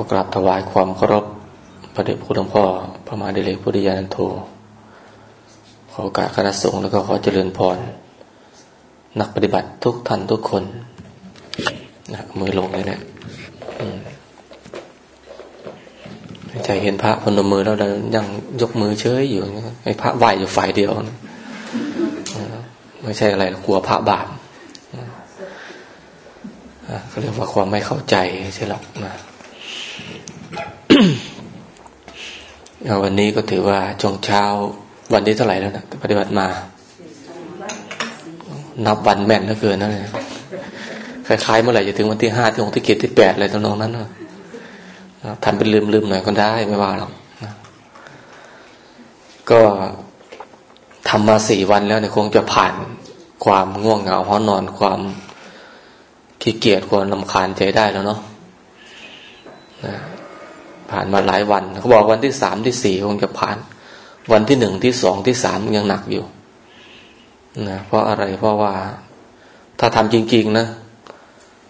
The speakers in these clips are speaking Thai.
ขอกราบถวายความเคารพพระเดชพระคุณพ่อพระมหาเดชพุทธิยานันโท ขอการคณะสงฆ์แล้วก็ขอเจริญพร นักปฏิบัติทุกท่านทุกคนนะมือลงเลยเนะใจเห็นพระพนมมือแล้วยังยกมือเฉยอยู่ไอ้พระไหวอยู่ฝ่ายเดียวไม่ใช่อะไรกลัวพระบาปก็เรียกว่าความไม่เข้าใจใช่หรอกนะ วันนี้ก็ถือว่าช่วงเช้า วันนี้เท่าไหร่แล้วนะปฏิบัติมา นับวันแม่นเหลือเกินนั่นเลยคล้ายๆเมื่อไหร่จะถึงวันที่ห้าที่หกที่เจ็ดที่แปดอะไรตรงนั้นนะทำเป็นลืมๆหน่อยก็ได้ไม่ว่าหรอกก็ทำมาสี่วันแล้วเนี่ยคงจะผ่านความง่วงเหงาห้อนอนความขี้เกียจความลำคาญใจได้แล้วเนาะ ผ่านมาหลายวันเขาบอกวันที่สามที่สี่คงจะผ่าน วันที่หนึ่งที่สองที่สามยังหนักอยู่นะเพราะอะไรเพราะว่า ถ้าทำจริง ๆ นะ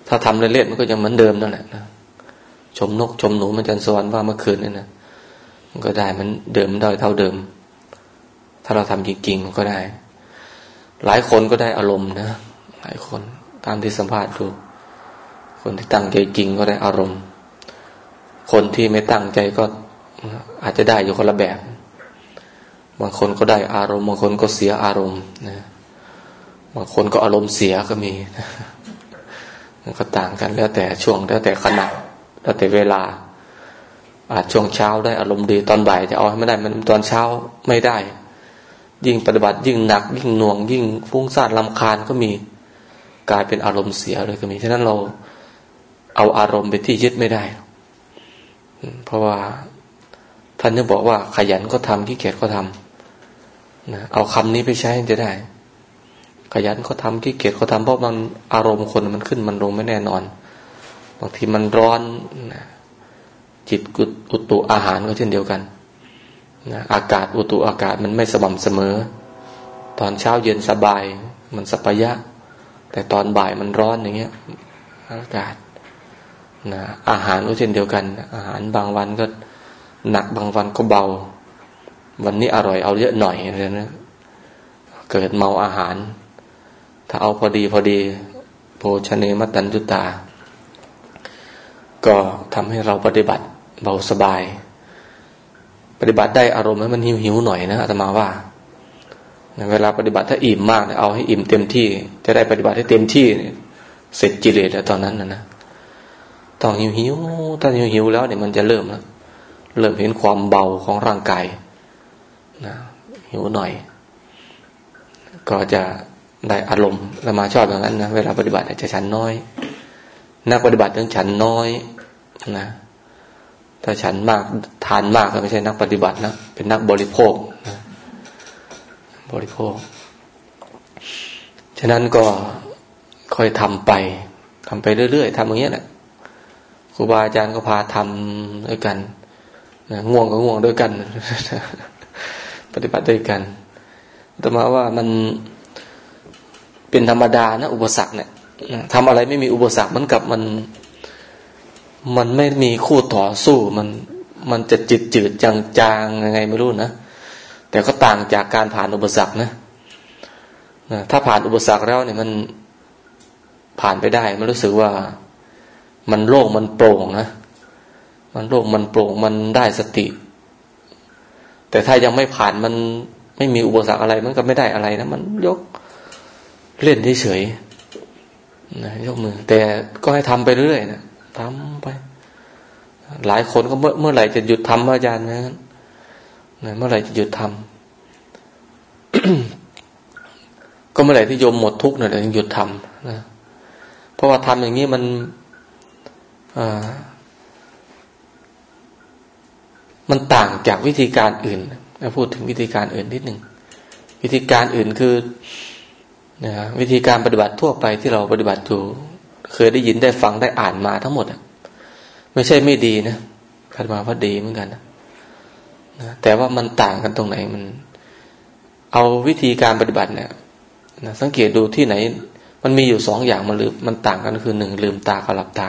ถ้าทำเล่นๆมันก็ยังเหมือนเดิมนั่นแหละนะชมนกชมหนูมันจันสวรรค์ว่าเมื่อคืนนี่นะมันก็ได้มันเดิมได้เท่าเดิม ถ้าเราทำจริงๆมันก็ได้ หลายคนก็ได้อารมณ์นะหลายคนตามที่สัมภาษณ์ดูคนที่ตั้งใจจริงก็ได้อารมณ์ คนที่ไม่ตั้งใจก็อาจจะได้อยู่คนละแบบ บางคนก็ได้อารมณ์ บางคนก็เสียอารมณ์นะบางคนก็อารมณ์เสียก็มีมันก็ต่างกันแล้วแต่ช่วงแล้วแต่ขณะแล้วแต่เวลา อาจช่วงเช้าได้อารมณ์ดีตอนบ่ายจะเอาให้ไม่ได้มันตอนเช้าไม่ได้ ยิ่งปฏิบัติยิ่งหนัก ยิ่งหน่วง ยิ่งฟุ้งซ่านลำคาญก็มีกลายเป็นอารมณ์เสียเลยก็มีฉะนั้นเราเอาอารมณ์ไปที่ยึดไม่ได้ เพราะว่าท่านจะบอกว่าขยันก็ทำขี้เกียจก็ทำนะเอาคำนี้ไปใช้จะได้ ขยันก็ทำขี้เกียจก็ทำเพราะมันอารมณ์คนมันขึ้นมันลงไม่แน่นอนบางทีมันร้อนนะจิตอุตุอาหารก็เช่นเดียวกันนะอากาศอุตุอากาศมันไม่สม่ำเสมอ ตอนเช้าเย็นสบาย มันสัพยะ แต่ตอนบ่ายมันร้อนอย่างเงี้ย อากาศ นะอาหารก็เช่นเดียวกัน อาหารบางวันก็หนักบางวันก็เบา วันนี้อร่อยเอาเยอะหน่อยอะไรนะเกิดเมาอาหาร ถ้าเอาพอดีพอดีโภชเนมัตันจุตา ก็ทำให้เราปฏิบัติเบาสบาย ปฏิบัติได้อารมณ์ให้มันหิวหิวหน่อยนะอาตมาว่าเวลาปฏิบัติถ้าอิ่มมากเอาให้อิ่มเต็มที่ จะได้ปฏิบัติให้เต็มที่เสร็จจิเลสแล้วตอนนั้นนะนะ ตองหิวหิวถ้าหิวหิวแล้วเนี่ยมันจะเริ่มแล้วเริ่มเห็นความเบาของร่างกายนะหิวหน่อย ก็จะได้อารมณ์ละมาชอบอย่างนั้นนะเวลาปฏิบัติจะฉันน้อย นักปฏิบัติต้องฉันน้อยนะถ้าฉันมากทานมากก็ไม่ใช่นักปฏิบัตินะเป็นนักบริโภคนะบริโภค ฉะนั้นก็ค่อยทำไปทำไปเรื่อยๆทำอย่างเงี้ยแหละ รูบาอาจารย์ก็พาทำด้วยกันนะง่วงก็ง่วงด้วยกัน ปฏิบัติด้วยกันแต่มาว่ามันเป็นธรรมดานะอุปสรรคเนี่ยทำอะไรไม่มีอุปสรรคมันกับมัน มันไม่มีคู่ต่อสู้มันมันจะจืดจืดจางจางยังไงไม่รู้นะแต่ก็ต่างจากการผ่านอุปสรรคนะนะถ้าผ่านอุปสรรคแล้วเนี่ยมันผ่านไปได้มันรู้สึกว่า มันโล่งมันโปร่งนะมันโล่งมันโปร่งมันได้สติ แต่ถ้ายังไม่ผ่านมันไม่มีอุปสรรคอะไร มันก็ไม่ได้อะไรนะมันยกเล่นเฉยนะยกมือ แต่ก็ให้ทำไปเรื่อยนะทำไป หลายคนก็เมื่อเมื่อไหร่จะหยุดทำอาจารย์นะนะเมื่อไหร่จะหยุดทำก็เมื่อไหร่ที่โยมหมดทุกข์เนี่ยถึงหยุดทำนะเพราะว่าทำอย่างนี้มัน มันต่างจากวิธีการอื่นนะพูดถึงวิธีการอื่นนิดหนึ่งวิธีการอื่นคือนะวิธีการปฏิบัติทั่วไปที่เราปฏิบัติอยู่เคยได้ยินได้ฟังได้อ่านมาทั้งหมดอะ ไม่ใช่ไม่ดีนะคัดมาว่าดีเหมือนกันนะนะแต่ว่ามันต่างกันตรงไหนมัน เอาวิธีการปฏิบัติเนี่ยนะสังเกตดูที่ไหน มันมีอยู่สองอย่างมันลืมมันต่างกันคือหนึ่งลืมตากับหลับตา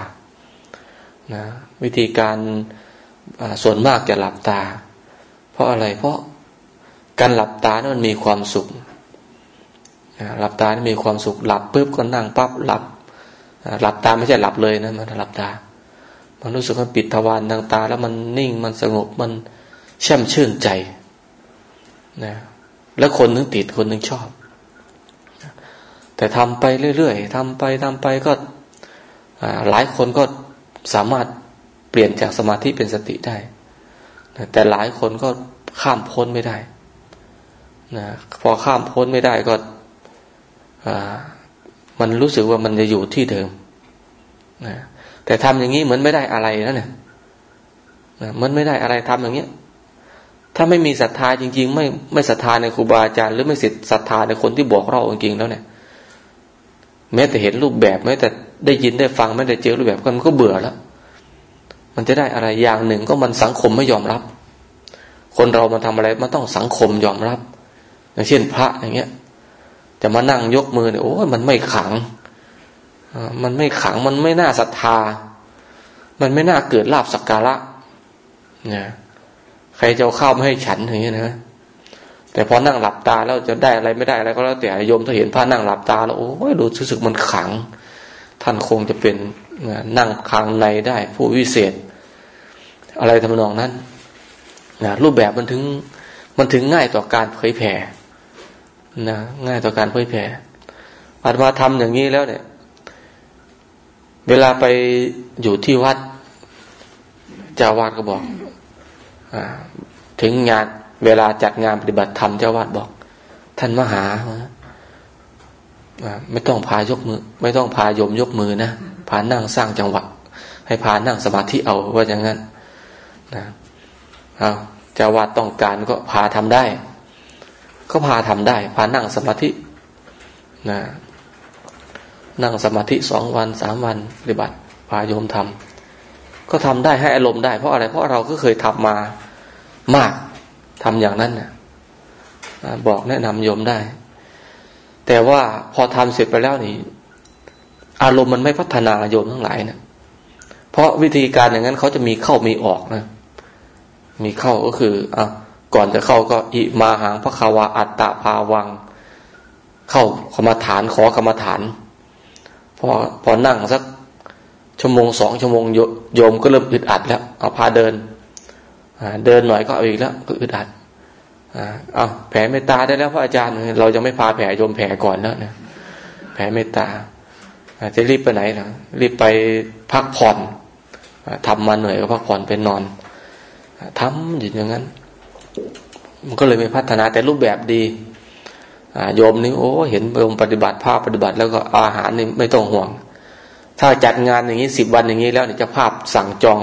นะวิธีการส่วนมากจะหลับตา เพราะอะไรเพราะการหลับตานี่มันมีความสุขหลับตานี่มีความสุขหลับปุ๊บก็นั่งปั๊บหลับหลับตาไม่ใช่หลับเลยนะมันหลับตา มันรู้สึกว่าปิดทวารทางตา แล้วมันนิ่งมันสงบมันแช่มชื่นใจนะแล้วคนนึงติดคนนึงชอบ แต่ทำไปเรื่อยๆทำไปทำไปก็หลายคนก็ สามารถเปลี่ยนจากสมาธิเป็นสติได้ แต่หลายคนก็ข้ามพ้นไม่ได้นะพอข้ามพ้นไม่ได้ก็มันรู้สึกว่ามันจะอยู่ที่เดิมนะแต่ทำอย่างนี้เหมือนไม่ได้อะไรนะเนี่ยนะมันไม่ได้อะไรทำอย่างเงี้ย ถ้าไม่มีศรัทธาจริง ๆ ไม่ไม่ศรัทธาในครูบาอาจารย์ หรือไม่ศรัทธาในคนที่บอกเราจริงๆแล้วเนี่ย แม้แต่เห็นรูปแบบแม้แต่ได้ยินได้ฟังไม่ได้เจอรูปแบบมันก็เบื่อแล้วมันจะได้อะไรอย่างหนึ่งก็มันสังคมไม่ยอมรับ คนเรามาทำอะไรมันต้องสังคมยอมรับ อย่างเช่นพระอย่างเงี้ยจะมานั่งยกมือเนี่ยโอ้ยมันไม่ขังมันไม่ขังมันไม่น่าศรัทธา มันไม่น่าเกิดลาบสักการะเนี่ยใครจะเอาข้าวมาให้ฉันอย่างนี้ยนะ แต่พอนั่งหลับตาแล้วจะได้อะไรไม่ได้อะไรก็แล้วแต่โยมถ้าเห็นพระนั่งหลับตาแล้วโอ้ยรู้สึกมันขัง ท่านคงจะเป็นนั่งคางในได้ ผู้วิเศษ อะไรทำนองนั้นนะรูปแบบมันถึงมันถึงง่ายต่อการเผยแผ่นะง่ายต่อการเผยแผ่อาตมาทำอย่างนี้แล้วเนี่ย เวลาไปอยู่ที่วัดเจ้าวาดก็บอกอถึงงาน เวลาจัดงานปฏิบัติธรรมเจ้าวาดบอก ท่านมหาไม่ต้องพายกมือ ไม่ต้องพายมยกมือนะพานั่งสร้างจังหวะ ให้พานั่งสมาธิเอาว่าอย่างนั้นนะเอาเจ้าวาดต้องการก็พาทำได้ ก็พาทำได้ พานั่งสมาธินะนั่งสมาธิสองวันสามวันปฏิบัติพาโยมทำก็ทำได้ให้อารมณ์ได้เพราะอะไร เพราะเราก็เคยทำมามาก ทำอย่างนั้นนะบอกแนะนำโยมได้ แต่ว่าพอทำเสร็จไปแล้วนี่ อารมณ์มันไม่พัฒนาโยมทั้งหลายนะเพราะวิธีการอย่างนั้นเขาจะมีเข้ามีออกนะ มีเข้าก็คืออะก่อนจะเข้าก็อิมาหังพระคาวาอัตตาภาวัง เข้ากรรมฐานขอกรรมฐาน พอพอนั่งสักชั่วโมงสองชั่วโมงโยมก็เริ่มอึดอัดแล้วเอาพาเดิน เดินหน่อยก็เอาอีกแล้ว ก็อึดอัดเอาแผ่เมตตาได้แล้วพระอาจารย์ เราจะไม่พาแผ่โยมแผ่ก่อนแล้วนะแผ่เมตตาจะรีบไปไหนนะรีบไปพักผ่อนทำมาเหนื่อยก็พักผ่อนไปนอนทำอยู่อย่างนั้น มันก็เลยไม่พัฒนาแต่รูปแบบดีโยมนี่โอ้เห็นโยมปฏิบัติภาพปฏิบัติแล้วก็อาหารนี่ไม่ต้องห่วง ถ้าจัดงานอย่างนี้สิบวันอย่างนี้แล้วเนี่ยจะภาพสั่งจอง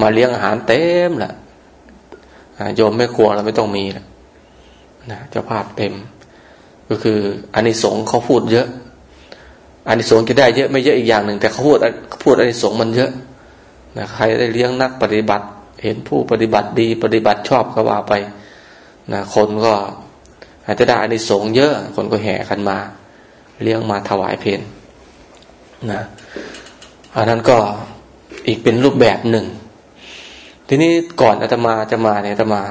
มาเลี้ยงอาหารเต็มแหละ โยมไม่กลัวเราไม่ต้องมีนะเจ้าภาพเต็ม ก็คืออันนี้สงเขาพูดเยอะอันนี้สงจะได้เยอะไม่เยอะอีกอย่างหนึ่งแต่เขาพูดพูดอันนี้สงมันเยอะนะใครได้เลี้ยงนักปฏิบัติ เห็นผู้ปฏิบัติดีปฏิบัติชอบก็ว่าไปนะคนก็อาจจะได้อานิสงส์เยอะ คนก็แห่กันมา เลี้ยงมาถวายเพลนะอันนั้นก็อีกเป็นรูปแบบหนึ่ง ทีนี้ก่อนอาตมาจะมาเนี่ยอาตมา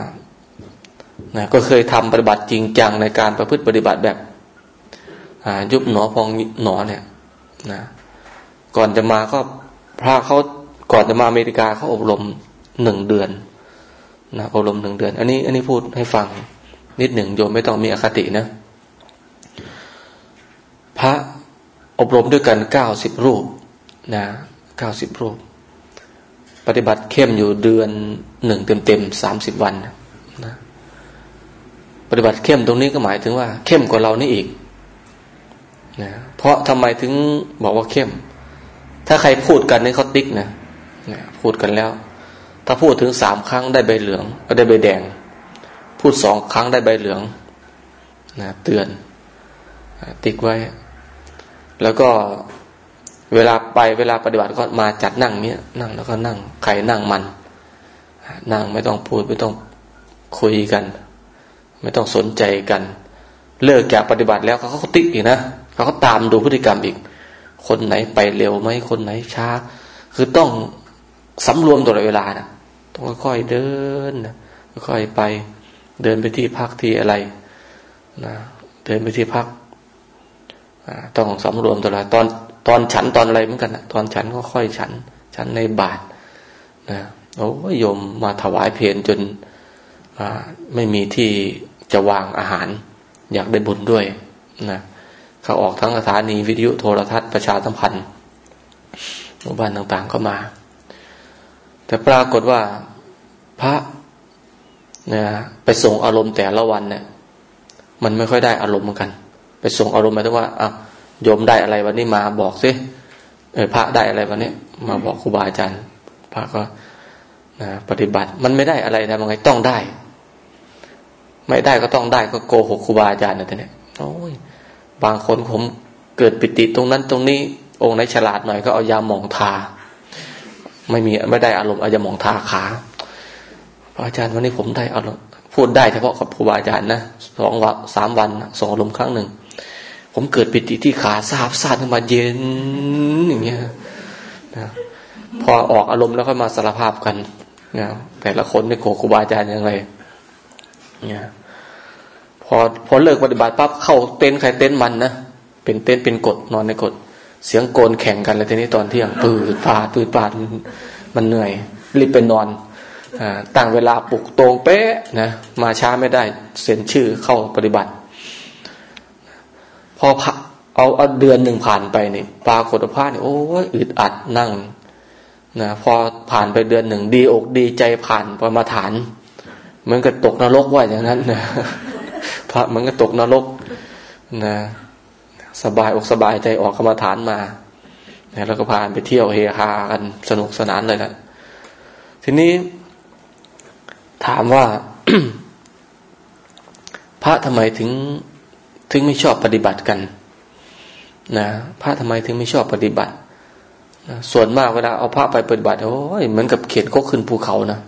นะก็เคยทำปฏิบัติจริงจังในการประพฤติปฏิบัติแบบยุบหนอพองหนอเนี่ยนะก่อนจะมาก็พระเขาก่อนจะมาอเมริกาเขาอบรมหนึ่งเดือนนะอบรมหนึ่งเดือน อันนี้ อันนี้พูดให้ฟังนิดหนึ่งโยมไม่ต้องมีอคตินะ พระอบรมด้วยกันเก้าสิบรูปนะเก้าสิบรูป ปฏิบัติเข้มอยู่เดือนหนึ่งเต็มเต็มสามสิบวันนะปฏิบัติเข้มตรงนี้ก็หมายถึงว่า เข้มกว่าเรานี่อีกนะเพราะทำไมถึงบอกว่าเข้ม ถ้าใครพูดกันนี่เขาติ๊กนะนะพูดกันแล้ว ถ้าพูดถึงสามครั้งได้ใบเหลืองก็ได้ใบแดง พูดสองครั้งได้ใบเหลืองนะเตือน ติ๊กไว้ แล้วก็ เวลาไปเวลาปฏิบัติก็มาจัดนั่งเนี้ยนั่งแล้วก็นั่งใครนั่งมัน นั่งไม่ต้องพูดไม่ต้องคุยกัน ไม่ต้องสนใจกัน เลิกจากปฏิบัติแล้วเขาก็ติ๊กอีกนะเขาก็ตามดูพฤติกรรมอีก คนไหนไปเร็วไหมคนไหนช้า คือต้องสำรวมตลอดเวลานะต้องค่อยๆเดินนะค่อยๆไป เดินไปที่พักที่อะไรนะเดินไปที่พักต้องสำรวมตลอดตอน ตอนฉันตอนอะไรเหมือนกันนะตอนฉันก็ค่อยฉัน ฉันในบาทนะโอ้ยมมาถวายเพลจนไม่มีที่จะวางอาหาร อยากได้บุญด้วยนะเขาออกทั้งสถานีวิทยุโทรทัศน์ประชาสัมพันธ์หมู่บ้านต่างๆก็มา แต่ปรากฏว่าพระนะไปส่งอารมณ์แต่ละวันเนี่ยมันไม่ค่อยได้อารมณ์เหมือนกัน ไปส่งอารมณ์หมายถึงว่าอะ โยมได้อะไรวันนี้มาบอกสิเออพระได้อะไรวันนี้มาบอกครูบาอาจารย์พระก็นะปฏิบัติ มันไม่ได้อะไรนะมันไงต้องได้ ไม่ได้ก็ต้องได้ก็โกหกครูบาอาจารย์นะท่านเนี่ยโอ้ยบางคนผมเกิดปิติตรงนั้นตรงนี้ องค์ไหนฉลาดหน่อยก็เอายาหมองทา ไม่มีไม่ได้อารมณ์เอายาหมองทาขาอาจารย์วันนี้ผมได้อารมณ์พูดได้เฉพาะกับครูบาอาจารย์นะสองวันสามวันสองอารมณ์ครั้งหนึ่ง ผมเกิดปิติที่ขาซาบซาดขึ้นมาเย็นอย่างเงี้ยนะพอออกอารมณ์แล้วค่อยมาสารภาพกันนะแต่ละคนในโขครูบาอาจารย์ยังไงเนี่ยพอพอเลิกปฏิบัติปั๊บเข้าเต็นท์ใครเต็นท์มันนะเป็นเต็นท์เป็นกฎนอนในกฎเสียงโกนแข่งกันเลยทีนี้ตอนเที่ยงปืดปาดปืดปาดมันเหนื่อย รีบไปนอนตั้งเวลาปลุกตรงเป๊ะนะมาช้าไม่ได้เซ็นชื่อเข้าปฏิบัติ พอเอาเอาเดือนหนึ่งผ่านไปนี่ปรากฏว่าเนี่ยโอ้ยอึดอัดนั่งนะพอผ่านไปเดือนหนึ่งดีอกดีใจผ่านประมาฐานเหมือนกับตกนรกว่าอย่างนั้นนะพระมันก็ตกนรกนะสบายอกสบายใจออกกรรมฐานมาแล้วก็พาไปเที่ยวเฮฮากันสนุกสนานเลยนะทีนี้ ถามว่า พระทำไมถึง ถึงไม่ชอบปฏิบัติกันนะพระทำไมถึงไม่ชอบปฏิบัตินะส่วนมากเวลาเอาพระไปปฏิบัติโอ้ยเหมือนกับเขียนก็ขึ้นภูเขานะ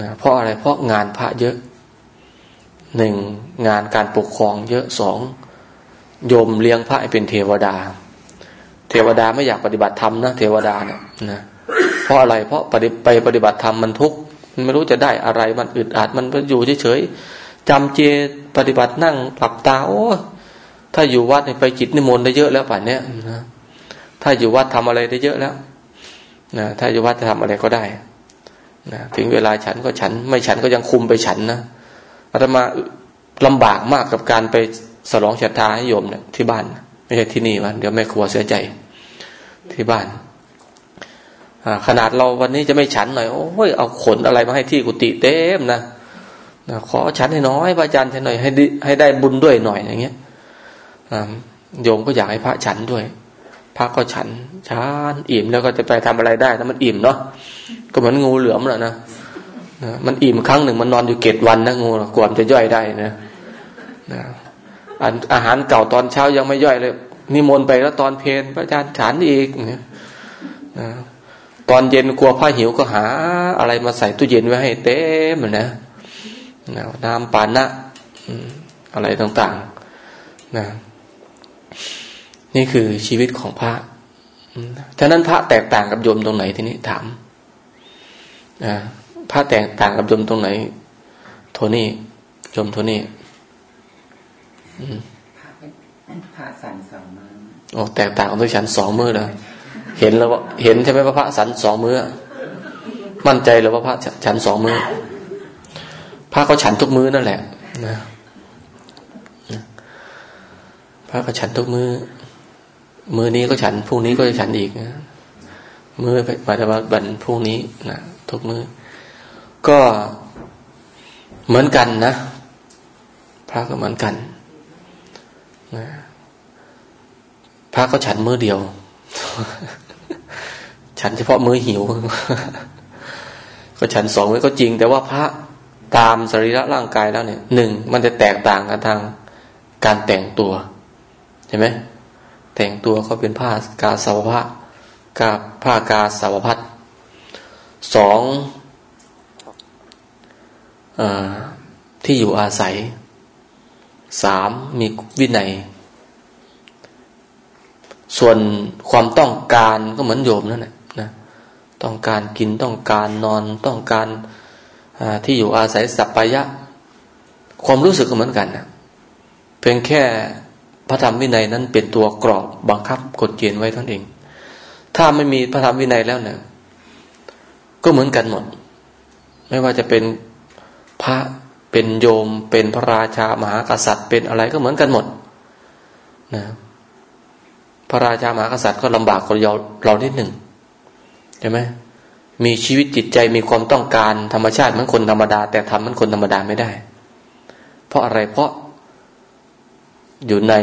นะเพราะอะไรเพราะงานพระเยอะหนึ่งงานการปกครองเยอะสองโยมเลี้ยงพระเป็นเทวดา เทวดาไม่อยากปฏิบัติธรรมนะเทวดาเนี่ยนะเพราะอะไรเพราะปไปปฏิบัติธรรมมันทุกข์มันไม่รู้จะได้อะไรมันอึดอัดมันอยู่เฉย จำเจปฏิบัตินั่งหลับตาโอ้ถ้าอยู่วัดเนี่ยไปจิตนิมนต์ได้เยอะแล้วป่านเนี้ยนะถ้าอยู่วัดทำอะไรได้เยอะแล้วนะถ้าอยู่วัดจะทำอะไรก็ได้นะถึงเวลาฉันก็ฉัน ไม่ฉันก็ยังคุมไปฉันนะอาตมาลำบากมากกับการไปสลองชะตาให้โยมเนี่ยที่บ้าน ไม่ใช่ที่นี่มันเดี๋ยวแม่ครัวเสียใจที่บ้านขนาดเราวันนี้จะไม่ฉันหน่อยโอ้ยเอาขนอะไรมาให้ที่กุฏิเต็มนะ ขอฉันให้น้อยพระอาจารย์ให้หน่อยให้ให้ได้บุญด้วยหน่อยอย่างเงี้ยโยมก็อยากให้พระฉันด้วย พระก็ฉันฉันอิ่มแล้วก็จะไปทำอะไรได้ถ้ามันอิ่มเนาะก็เหมือนงูเหลือมแหละนะมันอิ่มครั้งหนึ่งมันนอนอยู่เกตวันนะงูกว่าจะย่อยได้นะนะอาหารเก่าตอนเช้ายังไม่ย่อยเลยนิมนต์ไปแล้วตอนเพลนพระอาจารย์ฉันอีกนะตอนเย็นกลัวผ้าหิวก็หา อะไรมาใส่ตู้เย็นไว้ให้เต็มนะ น้ำปานะอะไรต่างๆนะนี่คือชีวิตของพระฉะนั้นพระแตกต่างกับโยมตรงไหนทีนี้ถามพระแตกต่างกับโยมตรงไหน โทนี่โยมโทนี่พระสันสองมือโอ้แตกต่างกับด้วยฉันสองมือเลยเห็นแล้วว่าเห็นใช่ไหมว่าพระสันสองมือมั่นใจแล้วว่าพระฉันสองมือ พระเขาฉันทุกมือนั่นแหละนะพระก็ฉันทุกมือมือนี้ก็ฉันพรุ่งนี้ก็จะฉันอีกนะมือไปมาจะว่าบันพรุ่งนี้นะทุกมือก็เหมือนกันนะพระก็เหมือนกันนะพระก็ฉันมือเดียว ฉันเฉพาะมือหิว ก็ฉันสองมือก็จริง แต่ว่าพระ ตามสรีระร่างกายแล้วเนี่ยหนึ่งมันจะแตกต่างกันทางการแต่งตัวใช่ไหมแต่งตัวเขาเป็นผ้ากาสาวพะกาผ้ากาสาวพัดสองอที่อยู่อาศัยสามมีวินัย ส่วนความต้องการก็เหมือนโยมนั่นแหละนะต้องการกินต้องการนอนต้องการ ที่อยู่อาศัยสัพพยะ ความรู้สึกก็เหมือนกันนะเพียงแค่พระธรรมวินัยนั้นเป็นตัวกรอบบังคับกฎเกณฑ์ไว้ท่านเอง ถ้าไม่มีพระธรรมวินัยแล้วเนี่ยก็เหมือนกันหมด ไม่ว่าจะเป็นพระเป็นโยม เป็นพระราชามหากษัตริย์ เป็นอะไรก็เหมือนกันหมดนะพระราชามหากษัตริย์ก็ลำบากกว่าเราเรานิดหนึ่งใช่ไหม มีชีวิตจิตใจมีความต้องการธรรมชาติเหมือนคนธรรมดา แต่ทำเหมือนคนธรรมดาไม่ได้ เพราะอะไรเพราะอยู่ใน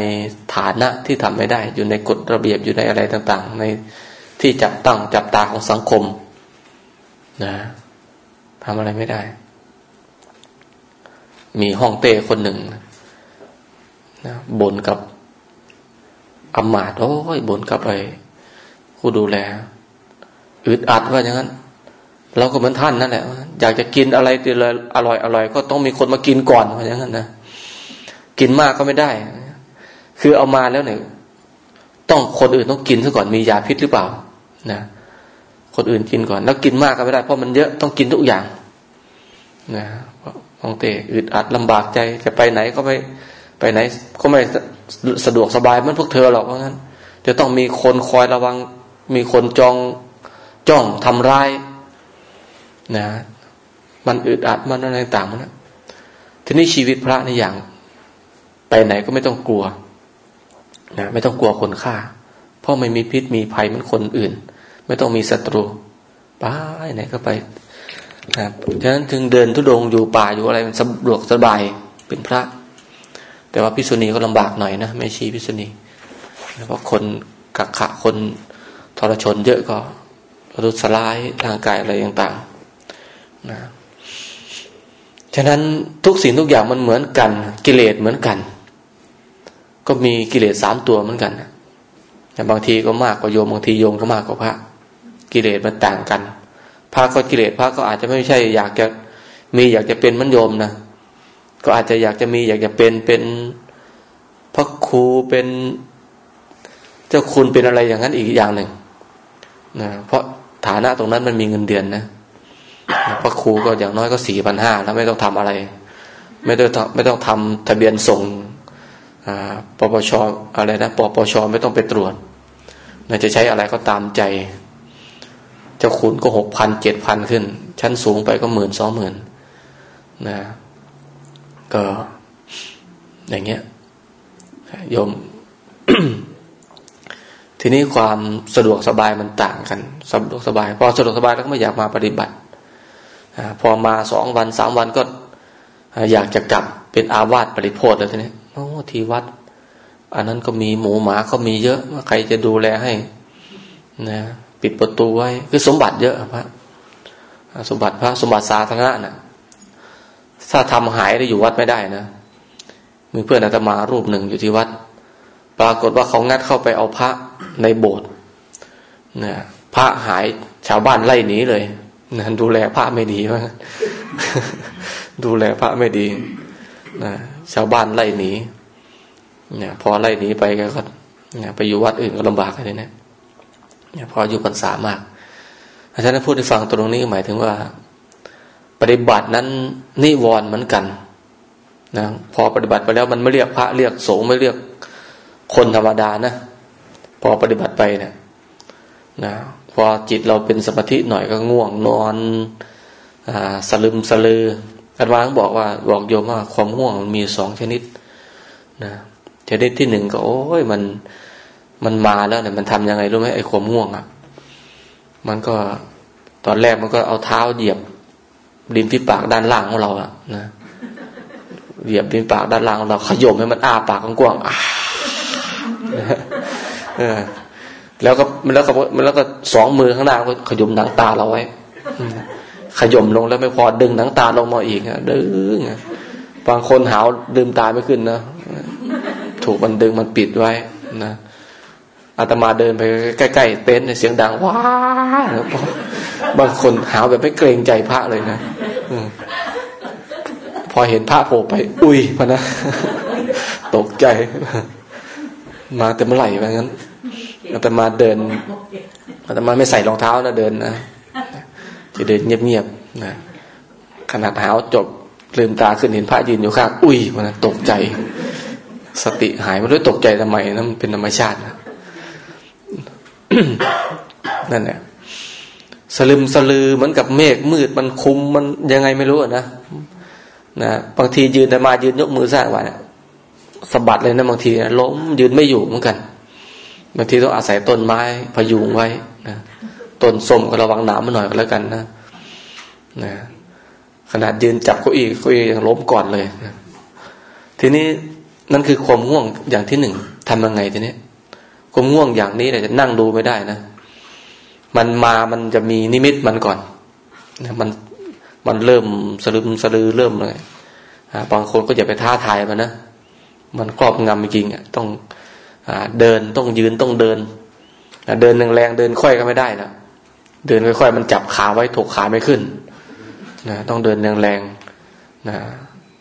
ฐานะที่ทำไม่ได้ อยู่ในกฎระเบียบอยู่ในอะไรต่าง ๆ ในที่จับตั้งจับตาของสังคมนะทำอะไรไม่ได้ มีห้องเต้คนหนึ่งนะบ่นกับอำมาตย์โอ้ยบ่นกับไอ้ผู้ดูแลอึดอัดว่าอย่างนั้น เราก็เหมือนท่านนั่นแหละอยากจะกินอะไรตีเลยอร่อยอร่อยก็ต้องมีคนมากินก่อนว่าอย่างนั้นนะกินมากก็ไม่ได้ คือเอามาแล้วเนี่ยต้องคนอื่นต้องกินซะก่อนมียาพิษหรือเปล่านะคนอื่นกินก่อน แล้วกินมากก็ไม่ได้ เพราะมันเยอะต้องกินทุกอย่างนะมองเตะอึดอัดลำบากใจจะไปไหนก็ไปไปไหน ก็ไม่สะดวกสบายเหมือนพวกเธอหรอกเพราะงั้นจะต้องมีคนคอยระวัง มีคนจองจ้องทำร้าย นะมันอึดอัดมันอะไรต่างมันนะทีนี้ชีวิตพระในอย่าง ไปไหนก็ไม่ต้องกลัวนะไม่ต้องกลัวคนฆ่า เพราะไม่มีพิษมีภัยเหมือนคนอื่น ไม่ต้องมีศัตรูไปไหนก็ไปนะฉะนั้นถึงเดินทุดงอยู่ป่าอยู่อะไรมันสะดวกสบายเป็นพระ แต่ว่าพิษุณีก็ลำบากหน่อยนะไม่ชี้พิษุณีเพราะคนกักขะคนทรชนเยอะก็รุสลายร่างกายอะไรต่างๆ นะฉะนั้นทุกสิ่งทุกอย่างมันเหมือนกัน กิเลสเหมือนกัน ก็มีกิเลสสามตัวเหมือนกันแต่บางทีก็มากกว่าโยมบางทีโยมก็มากกว่าพระกิเลสมันต่างกันพระก็กิเลสพระก็อาจจะไม่ใช่ อยากจะมีอยากจะเป็นมันโยมนะก็อาจจะอยากจะมีอยากจะเป็นเป็นพระครูเป็นเจ้าคุณเป็นอะไรอย่างนั้นอีกอย่างหนึ่งนะเพราะฐานะตรงนั้นมันมีเงินเดือนนะ พระครูก็อย่างน้อยก็สี่พันห้าแล้วไม่ต้องทำอะไร ไม่ต้องไม่ต้องทำทะเบียนส่งปปชอะไรนะปปชไม่ต้องไปตรวจนจะใช้อะไรก็ตามใจ เจ้าขุนก็หกพันเจ็ดพันขึ้น ชั้นสูงไปก็หมื่นสองหมื่นนะก็อย่างเงี้ยโยม ทีนี้ความสะดวกสบายมันต่างกัน สะดวกสบาย พอสะดวกสบายแล้วก็ไม่อยากมาปฏิบัติ พอมาสองวันสามวันก็อยากจะกลับเป็นอาวาสปริโพธแล้วทีนี้โอ้ทีวัด อันนั้นก็มีหมูหมาเขามีเยอะใครจะดูแลให้นะปิดประตูไว้คือสมบัติเยอะพระสมบัติพระสมบัติสาธารณะนะ่ะถ้าทำหายได้อยู่วัดไม่ได้นะมีเพื่อนอาตมารูปหนึ่งอยู่ที่วัด ปรากฏว่าเขางัดเข้าไปเอาพระในโบสถ์นะพระหายชาวบ้านไล่หนีเลย นะดูแลพระไม่ดีว่าดูแลพระไม่ดีนะชาวบ้านไล่หนีเนี่ยพอไล่หนีไปก็เนี่ยไปอยู่วัดอื่นก็ลำบากเลยเนี่ยเนี่ยพออยู่พรรษามากอาจารย์พูดให้ฟังตรงนี้หมายถึงว่า ปฏิบัตินั้นนิวรณ์เหมือนกันนะพอปฏิบัติไปแล้วมันไม่เรียกพระเรียกสงฆ์ไม่เรียกคนธรรมดานะพอปฏิบัติไปเนะี่ยนะ อจิตเราเป็นสมาธิหน่อยก็ง่วงนอนอสลึมสลืออาจารย์บอกว่าบอกโยมว่าความง่วงมันมีสองชนิดนะชนิดที่หนึ่งก็โอ้ยมันมันมาแล้วเนี่ยมันทำยังไงรู้ไหมไอ้ความง่วงอะ มันก็ตอนแรกมันก็เอาเท้าเหยียบริมฝีปากด้านล่างของเราอะนะเหยียบริมปากด้านล่างของเราขย่มให้มันอ้าปากกว้างๆเออแล้วก็ มันแล้วก็มันแล้วก็สองมือข้างหน้าก็ขยุมหนังตาเราไว้ขยมลงแล้วไม่พอดึงหนังตาลงมาอีกดึงบางคนหาวดื่มตาไม่ขึ้นนะถูกมันดึงมันปิดไว้นะอาตมาเดินไปใกล้ๆเต็นท์เสียงดังว้าบางคนหาวแบบไม่เกรงใจพระเลยนะพอเห็นพระโผล่ไป อุ้ยพะนะ ตกใจ มาแต่เมื่อไหร่แบบนั้น อาตมาเดินอาตมาไม่ใส่รองเท้านะเดินนะจะเดินเงียบๆนะขนาดหาวจบลืมตาขึ้นเห็นพระยืนอยู่ข้างอุ้ยมันตกใจ สติหายมาด้วยตกใจทำไมนั่นเป็นธรรมชาตินะนั่นแหละสลึมสลือเหมือนกับเมฆมืดมันคุมมันยังไงไม่รู้นะนะบางทียืนแต่มายืนยกมือสร้างไว้สะบัดเลยนะบางทีล้มยืนไม่อยู่เหมือนกัน บางทีต้องอาศัยต้นไม้พยุงไว้นะต้นส้มก็ระวังหนามมาหน่อยก็แล้วกันนะนะขนาดยืนจับเก้าอี้เก้าอี้ยังล้มก่อนเลยนะทีนี้นั่นคือความง่วงอย่างที่หนึ่งทำยังไงทีนี้ความง่วงอย่างนี้เนี่ยจะนั่งดูไม่ได้นะมันมามันจะมีนิมิตมันก่อนนะมันมันเริ่มสลืมสลือเริ่มเลยบางคนก็อย่าไปท้าทายมันนะมันครอบงำจริงอะต้อง เดินต้องยืนต้องเดินเดินแรงๆเดินค่อยก็ไม่ได้นะเดินค่อยๆมันจับขาไว้ถกขาไม่ขึ้นนะต้องเดินแรงๆนะ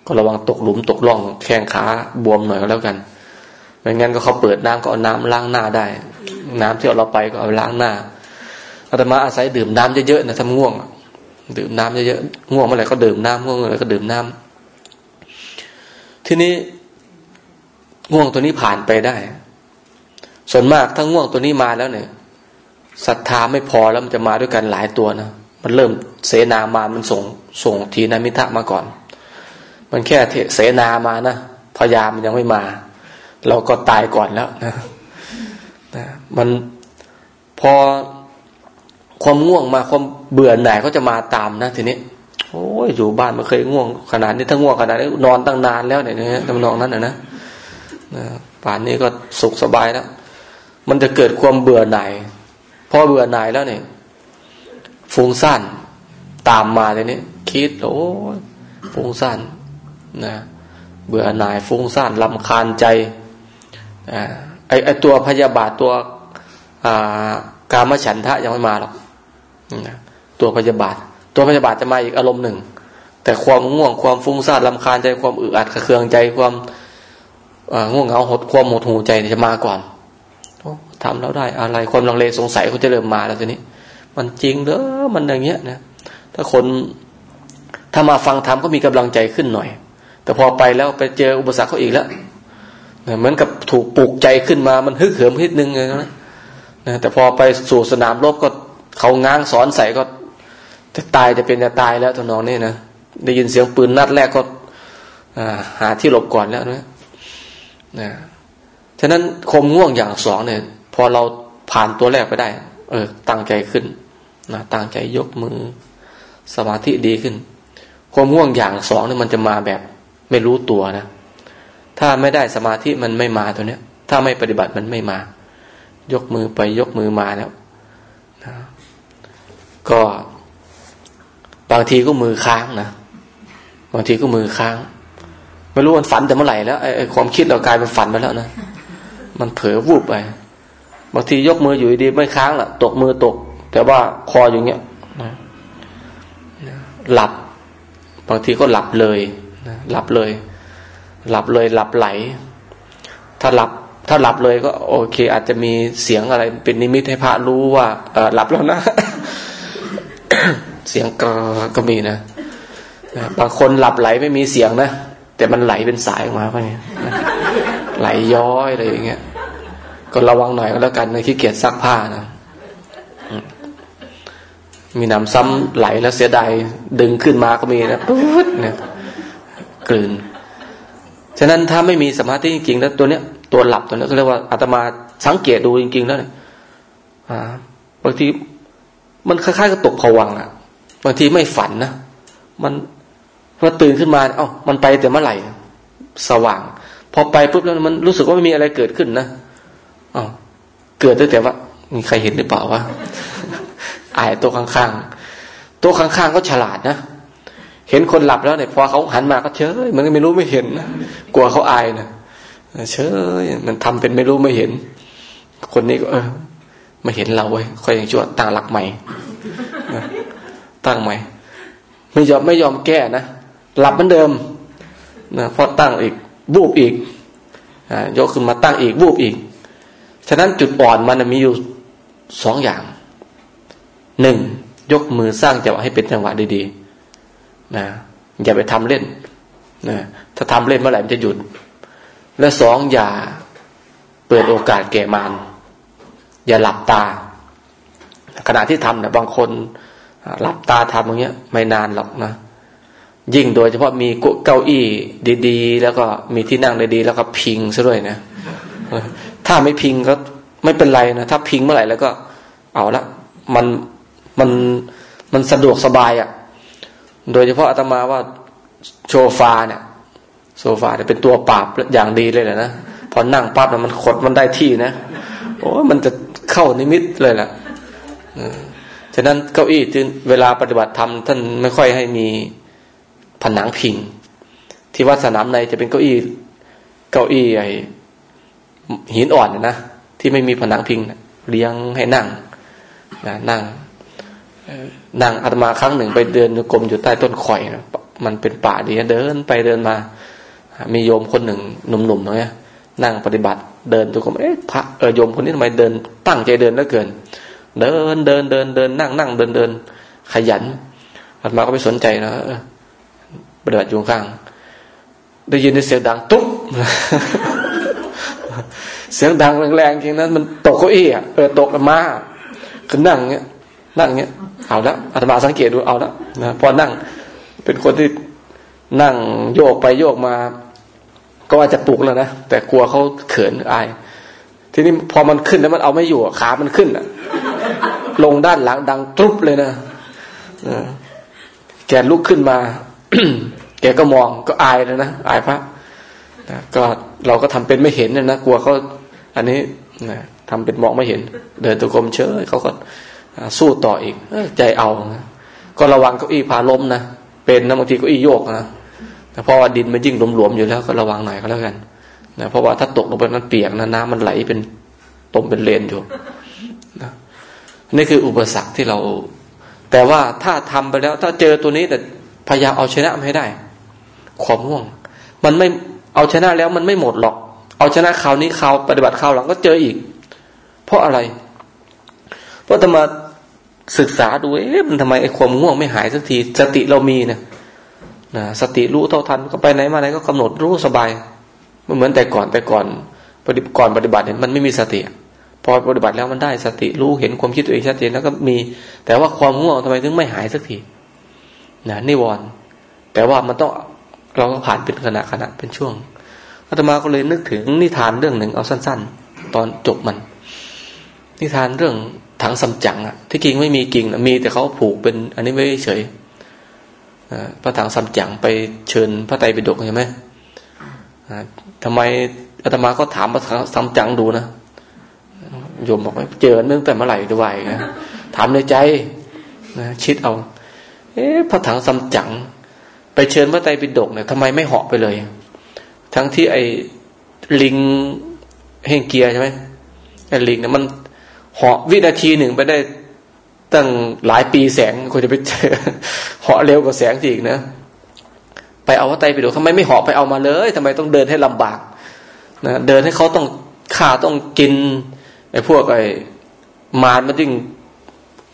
ก็ระวังตกหลุมตกร่องแข้งขาบวมหน่อยก็แล้วกันไม่งั้นก็เขาเปิดน้ำก็เอาน้ำล้างหน้าได้ น้ำที่เราไปก็เอาล้างหน้าอาตมาอาศัยดื่มน้ำเยอะๆนะทำง่วง ดื่มน้ำเยอะๆง่วงเมื่อไหร่ก็ดื่มน้ำง่วงเมื่อไหร่ก็ดื่มน้ำทีนี้ง่วงตัวนี้ผ่านไปได้ ส่วนมากถ้าง่วงตัวนี้มาแล้วเนี่ยศรัทธาไม่พอแล้วมันจะมาด้วยกันหลายตัวนะมันเริ่มเสนามามันส่งส่งทีนามิทะมาก่อน มันแค่เสนามานะพยามันยังไม่มา เราก็ตายก่อนแล้วนะนะมันพอความง่วงมาความเบื่อหน่ายก็จะมาตามนะทีนี้โอ้ยอยู่บ้านมันเคยง่วงขนาดนี้ถ้าง่วงขนาดนี้นอนตั้งนานแล้วเนี่ยนะทำนองนั้นนะนะป่านนี้ก็สุขสบายแล้ว มันจะเกิดความเบื่อหน่ายพอเบื่อหน่ายแล้วเนี่ยฟุ้งซ่านตามมาเลยนี้คิดโอ้ฟุ้งซ่านนะเบื่อหน่ายฟุ้งซ่านลำคาญใจอ่ไอไอตัวพยาบาทตัวอ่ากามฉันทะยังไม่มาหรอกนะตัวพยาบาท ตัวพยาบาทจะมาอีกอารมณ์หนึ่ง แต่ความง่วงความฟุ้งซ่านลำคาญใจความอึดอัดกระเคืองใจความง่วงเหงาหดความหมดหูใจจะมาก่อน ทำแล้วได้อะไรความลังเลสงสัยเขาจะเริ่มมาแล้วทีนี้ มันจริงเหรอมันอย่างเงี้ยนะถ้าคนถ้ามาฟังธรรมก็มีกำลังใจขึ้นหน่อย แต่พอไปแล้วไปเจออุปสรรคเขาอีกแล้วเหมือนกับถูกปลุกใจขึ้นมามันฮึกเหิมนิดนึงเลยนะแต่พอไปสู่สนามรบก็เขาง้างสอนใส่ก็จะตายจะเป็นจะตายแล้วท่านองนี่นะได้ยินเสียงปืนนัดแรกก็หาที่หลบก่อนแล้วนะนะ ฉะนั้นคมง่วงอย่างสองเนี่ย พอเราผ่านตัวแรกไปได้ เออ ตั้งใจขึ้นนะตั้งใจยกมือ สมาธิดีขึ้น คมง่วงอย่างสองเนี่ยมันจะมาแบบไม่รู้ตัวนะ ถ้าไม่ได้สมาธิมันไม่มาตัวเนี้ย ถ้าไม่ปฏิบัติมันไม่มา ยกมือไปยกมือมาแล้วนะก็บางทีก็มือค้างนะบางทีก็มือค้าง ไม่รู้มันฝันแต่เมื่อไหร่แล้วไอ้ความคิดเรากลายเป็นฝันไปแล้วนะ มันเผลอวูบไปบางทียกมืออยู่ดีไม่ค้างละตกมือตก แต่ว่าคออย่างเงี้ยนะหลับบางทีก็หลับเลยนะหลับเลย หลับเลย หลับไหล ถ้าหลับ ถ้าหลับเลยก็ โอเค อาจจะมีเสียงอะไร เป็นนิมิตให้พระรู้ว่าเออหลับแล้วนะ เสียงก็ก็มีนะบางคนหลับไหลไม่มีเสียงนะแต่มันไหลเป็นสายออกมาไป ไหลย้อยอะไรอย่างเงี้ยก็ระวังหน่อยก็แล้วกันในขี้เกียจซักผ้านะมีน้ำซ้ำไหลแล้วเสียดายดึงขึ้นมาก็มีนะปุ๊ดเนี่ยกลืนฉะนั้นถ้าไม่มีสมาธิจริงๆแล้วตัวเนี้ยตัวหลับตัวนี้ก็เรียกว่าอาตมาสังเกตดูจริง ๆ แล้วเนี่ยบางทีมันคล้ายๆกับตกผวังอะบางทีไม่ฝันนะมันพอตื่นขึ้นมา เอ้ามันไปแต่เมื่อไหร่ สว่าง พอไปปุ๊บแล้วมันรู้สึกว่าไม่มีอะไรเกิดขึ้นนะอ๋อเกิดตั้งแต่ว่า มีใครเห็นหรือเปล่าวะอายตัวข้างๆตัวข้างๆก็ฉลาดนะเห็นคนหลับแล้วเนี่ยพอเขาหันมาก็เฉยมันไม่รู้ไม่เห็นนะกลัวเขาอายนะเฉยมันทำเป็นไม่รู้ไม่เห็น คนนี้ก็ เออไม่เห็นเราเว้ยคอยยังชั่วตั้งหลักใหม่ตั้งใหม่ ไม่ยอมไม่ยอมแก้นะหลับเหมือนเดิมนะพอตั้งอีก บูบอีกยกขึ้นมาตั้งอีกบูบอีก ฉะนั้นจุดอ่อนมันมีอยู่สองอย่างหนึ่งยกมือสร้างจังหวะให้เป็นจังหวะดีๆนะอย่าไปทำเล่นนะถ้าทำเล่นเมื่อไหร่มันจะหยุด และสองอย่าเปิดโอกาสแก่มารอย่าหลับตา ขณะที่ทำเนี่ยบางคนหลับตาทำอย่างเงี้ย ไม่นานหรอกนะ ยิ่งโดยเฉพาะมีเก้าอี้ดี ๆ แล้วก็มีที่นั่งดีๆแล้วก็พิงซะด้วยนะถ้าไม่พิงก็ไม่เป็นไรนะถ้าพิงเมื่อไหร่แล้วก็ เอาละมันมันมันสะดวกสบายอะ่ะ โดยเฉพาะอาตมาว่าโซฟาเนี่ยโซฟาเนี่ยเป็นตัวปราบอย่างดีเลยแหละนะพอนั่งปั๊บนะมันขดมันได้ที่นะโอ้มันจะเข้านิมิตเลยแหละฉะนั้นเก้าอี้ที่เวลาปฏิบัติธรรมท่านไม่ค่อยให้มี ผนังพิง ที่วัดสนามในจะเป็นเก้าอี้เก้าอี้ไอหินอ่อนนะที่ไม่มีผนังพิงเลี้ยงให้นั่งนะนั่งนั่งอาตมาครั้งหนึ่งไปเดินกรมอยู่ใต้ต้นข่อยนะมันเป็นป่าดีเดินไปเดินมา มีโยมคนหนึ่งหนุ่มๆเนี้ยนั่งปฏิบัติเดินตัวกรมเอ๊ะพระเออโยมคนนี้ทำไมเดิน ตั้งใจเดินแล้วเกิน เดินเดินเดินเดินนั่งนั่งเดินเดินขยันอาตมาก็ไม่สนใจนะ ฏิบัติอยู่ข้าง ได้ยินเสียงดังตุ๊บเสียงดังแรงๆจริงนั้นมันตกเก้าอี้อะเออตกมาก็นั่งเงี้ยนั่งเงี้ยเอาละอาตมาสังเกตดูเอาละนะพอนั่ง เป็นคนที่นั่งโยกไปโยกมา ก็ว่าจะปลุกแล้วนะแต่กลัวเขาเขินอาย ทีนี้พอมันขึ้นแล้วมันเอาไม่อยู่ขามันขึ้นอะ ลงด้านหลังดังตรุบเลยนะแกลุกขึ้นมา แกก็มองก็อายเลยนะอายพระก็เราก็ทำเป็นไม่เห็นนะกลัวเขาอันนี้นะทำเป็นมองไม่เห็น เดินตัวกลมเชยเขาก็สู้ต่ออีกใจเอาก็ระวังเก้าอี้พาล้มนะเป็นนะบางทีเก้าอี้โยกนะเพราะว่าดินมันยิ่งหลวมๆอยู่แล้วก็ระวังหน่อยก็แล้วกันนะเพราะว่าถ้าตกลงไปนั้นเปียกนะน้ำมันไหลเป็นตมเป็นเลนอยู่นะนี่คืออุปสรรคที่เรา แต่ว่าถ้าทำไปแล้ว ถ้าเจอตัวนี้แต่พยายามเอาชนะมันให้ได้ ความง่วง มันไม่เอาชนะแล้วมันไม่หมดหรอก เอาชนะคราวนี้คราวปฏิบัติคราวหลังก็เจออีก เพราะอะไร เพราะธรรมาศึกษาดูเอ๊ะมันทำไมไอ้ความง่วงไม่หายสักที สติเรามีนะนะสติรู้เท่าทันก็ไปไหนมาไหนก็กำหนดรู้สบายมันเหมือนแต่ก่อนแต่ก่อนปฏิก่อนปฏิบัติเนี่ยมันไม่มีสติพอปฏิบัติแล้วมันได้สติรู้เห็นความคิดตัวเองชัดเจนแล้วก็มี แต่ว่าความง่วงทำไมถึงไม่หายสักทีนะนิวรณ์แต่ว่ามันต้อง เราก็ผ่านเป็นขณะขณะเป็นช่วงอาตมาก็เลยนึกถึงนิทานเรื่องหนึ่งเอาสั้น ๆ ตอนจบมัน นิทานเรื่องถังสำจังอะที่กิ่งไม่มีกิ่งมีแต่เขาผูกเป็น อันนี้ไม่เฉยพระถังสำจังไปเชิญพระไตรปิฎกใช่ไหมทำไมอาตมาก็ถามพระถังสำจังดูนะโยมบอกว่าเจอเนื่องแต่เมื่อไหร่ด้วยนะถามในใจนะคิดเอา เอ๊ะพระถังสำจัง ไปเชิญพระไตรปิฎกเนี่ยทำไมไม่เหาะไปเลย ทั้งที่ไอ้ลิงเฮงเกียใช่ไหมไอ้ลิงเนี่ยมันเหาะวินาทีหนึ่งไปได้ตั้งหลายปีแสงคนจะไปเจอเหาะเร็วกว่าแสงอีกนะไปเอาพระไตรปิฎกทำไมไม่เหาะไปเอามาเลยทำไมต้องเดินให้ลำบากนะเดินให้เขาต้องข่าต้องกินไอ้พวกไอ้มารมันจึง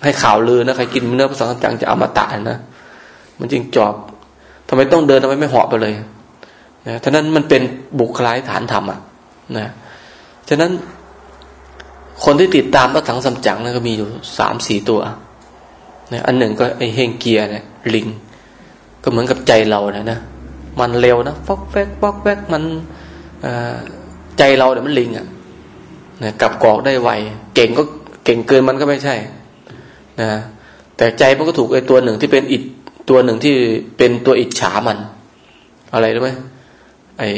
ให้ข่าวลือนะใครกินเนื้อพระสังฆจังจะเอามาตะนะมันจึงจอบ ทำไมต้องเดินทำไมไม่เหาะไปเลยนะท่านั้นมันเป็นบุคลายฐานธรรมอะนะฉะนั้นคนที่ติดตามพระถังสัมจังนะก็มีอยู่สามสี่ตัวนะอันหนึ่งก็ไอเฮงเกียเนี่ยลิง ก็เหมือนกับใจเรานะนะมันเร็วนะฟอกแวกฟอกแวกมันใจเราเนี่ยมันลิงอะนะกับกอกได้ไวเก่งก็เก่งเกินมันก็ไม่ใช่ นะแต่ใจมันก็ถูกไอตัวหนึ่งที่เป็นอิด ตัวหนึ่งที่เป็นตัวอิจฉามัน อะไรรู้ไหมไอ้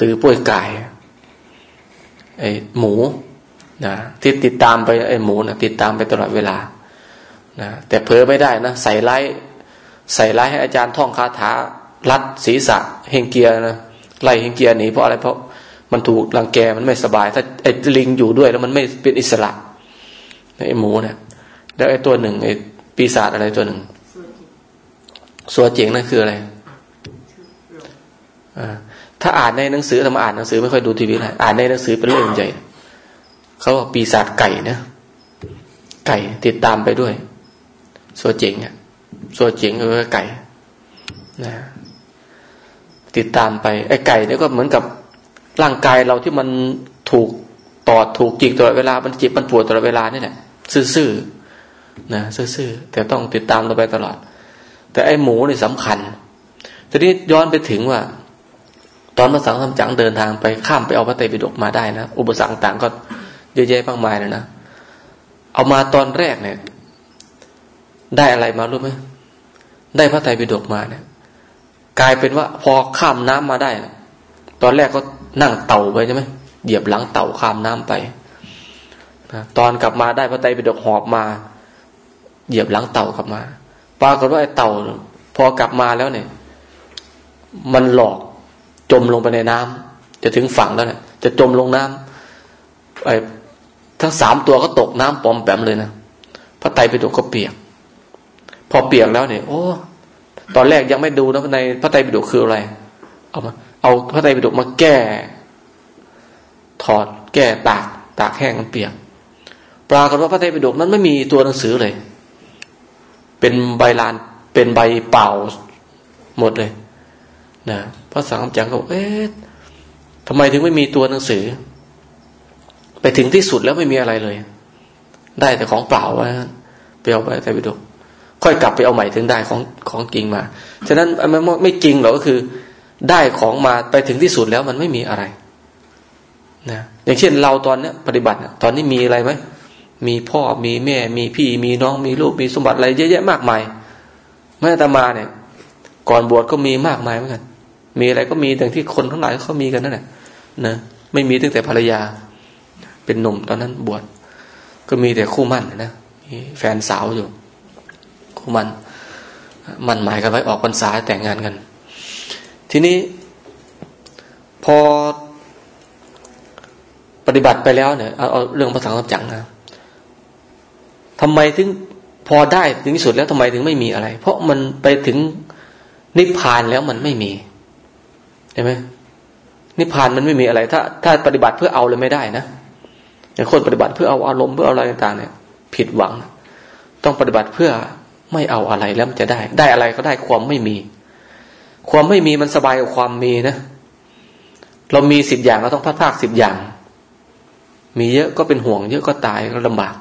ตือป่วยกายไอ้หมูนะที่ติดตามไปไอ้หมูนะติดตามไปตลอดเวลานะแต่เพอไม่ได้นะใส่ไล่ใส่ไล่ให้อาจารย์ท่องคาถารัดศีรษะเฮงเกียนะไล่เฮงเกียหนีเพราะอะไรเพราะมันถูกรังแกมันไม่สบาย ถ้าไอ้ลิงอยู่ด้วยแล้วมันไม่เป็นอิสระไอ้หมูเนะี่ยแล้วไอ้ตัวหนึ่งไอ้ปีศาจอะไรตัวหนึ่ง สัวเจ๋งนั่นคืออะไรถ้าอ่านในหนังสือทำอ่านหนังสือไม่ค่อยดูทีวีเลยอ่านในหนังสือเป็นเรื่องใหญ่เขาบอกปีศาจไก่นะไก่ติดตามไปด้วยสัวเจ๋งอะสัวเจ๋งเออไก่นะติดตามไปไอ้ไก่เนี่ยก็เหมือนกับร่างกายเราที่มันถูกตอดถูกจิกตลอดเวลามันเจ็บมันปวดตลอดเวลานี่แหละซื่อๆนะซื่อๆแต่ต้องติดตามเราไปตลอด แต่ไอ้หมูนี่สำคัญ ทีนี้ย้อนไปถึงว่า ตอนพระสังฆจังเดินทางไปข้ามไปเอาพระไตรปิฎกมาได้นะ อุปสรรคต่างก็เยอะแยะมากมายเลยนะ เอามาตอนแรกเนี่ย ได้อะไรมารู้ไหมได้พระไตรปิฎกมาเนี่ย กลายเป็นว่าพอข้ามน้ำมาได้นะตอนแรกก็นั่งเต่าไปใช่ไหมเหยียบหลังเต่าข้ามน้ำไปนะตอนกลับมาได้พระไตรปิฎกหอบมา เหยียบหลังเต่ากลับมา ปรากฏว่าไอ้เต่าพอกลับมาแล้วเนี่ย มันหลอกจมลงไปในน้ำจะถึงฝั่งแล้วเนี่ยจะจมลงน้ำไอ้ทั้งสามตัวก็ตกน้ำปอมแปมเลยนะพระไตรปิฎกก็เปียก พอเปียกแล้วเนี่ย โอ้ตอนแรกยังไม่ดูนะในพระไตรปิฎกคืออะไร เอามา เอาพระไตรปิฎกมาแก้ ถอดแก้ตากตากแห้งมันเปียก ปรากฏว่าพระไตรปิฎกนั้นไม่มีตัวหนังสือเลย เป็นใบลาน เป็นใบเปล่าหมดเลยนะพระสังฆจังก็เอ๊ะทำไมถึงไม่มีตัวหนังสือ ไปถึงที่สุดแล้วไม่มีอะไรเลย ได้แต่ของเปล่าว่าไปเอาไปแต่ไปดูค่อยกลับไปเอาใหม่ถึงได้ของของจริงมา ฉะนั้นมันไม่จริงหรอกก็คือ ได้ของมาไปถึงที่สุดแล้วมันไม่มีอะไรนะอย่างเช่นเราตอนเนี้ยปฏิบัติตอนนี้มีอะไรไหม มีพ่อมีแม่ มีพี่ มีน้องมีลูกมีสมบัติอะไรเยอะแยะมากมายแม่ตมาเนี่ย ก่อนบวชก็มีมากมายเหมือนกัน มีอะไรก็มีอย่างที่คนทั้งหลายเขามีกันนั่นแหละนะไม่มีตั้งแต่ภรรยา เป็นหนุ่มตอนนั้นบวชก็มีแต่คู่มั่นนะมีแฟนสาวอยู่ คู่มั่นมันหมายกันไว้ออกพรรษาแต่งงานกัน ทีนี้ พอปฏิบัติไปแล้วเนี่ยเอาเอาเรื่องภาษาคำจังนะ ทำไมถึงพอได้ถึงที่สุดแล้วทำไมถึงไม่มีอะไร เพราะมันไปถึงนิพพานแล้วมันไม่มีใช่ไหมนิพพานมันไม่มีอะไร ถ้าถ้าปฏิบัติเพื่อเอาเลยไม่ได้นะอย่างคนปฏิบัติเพื่อเอาอารมณ์เพื่ออะไรต่างๆเนี่ย ผิดหวัง ต้องปฏิบัติเพื่อไม่เอาอะไรแล้วมันจะได้ ได้อะไรก็ได้ความไม่มี ความไม่มีมันสบายกว่าความมีนะเรามีสิบอย่างเราต้องพัดภาคสิบอย่าง มีเยอะก็เป็นห่วง เยอะก็ตายก็ลำบาก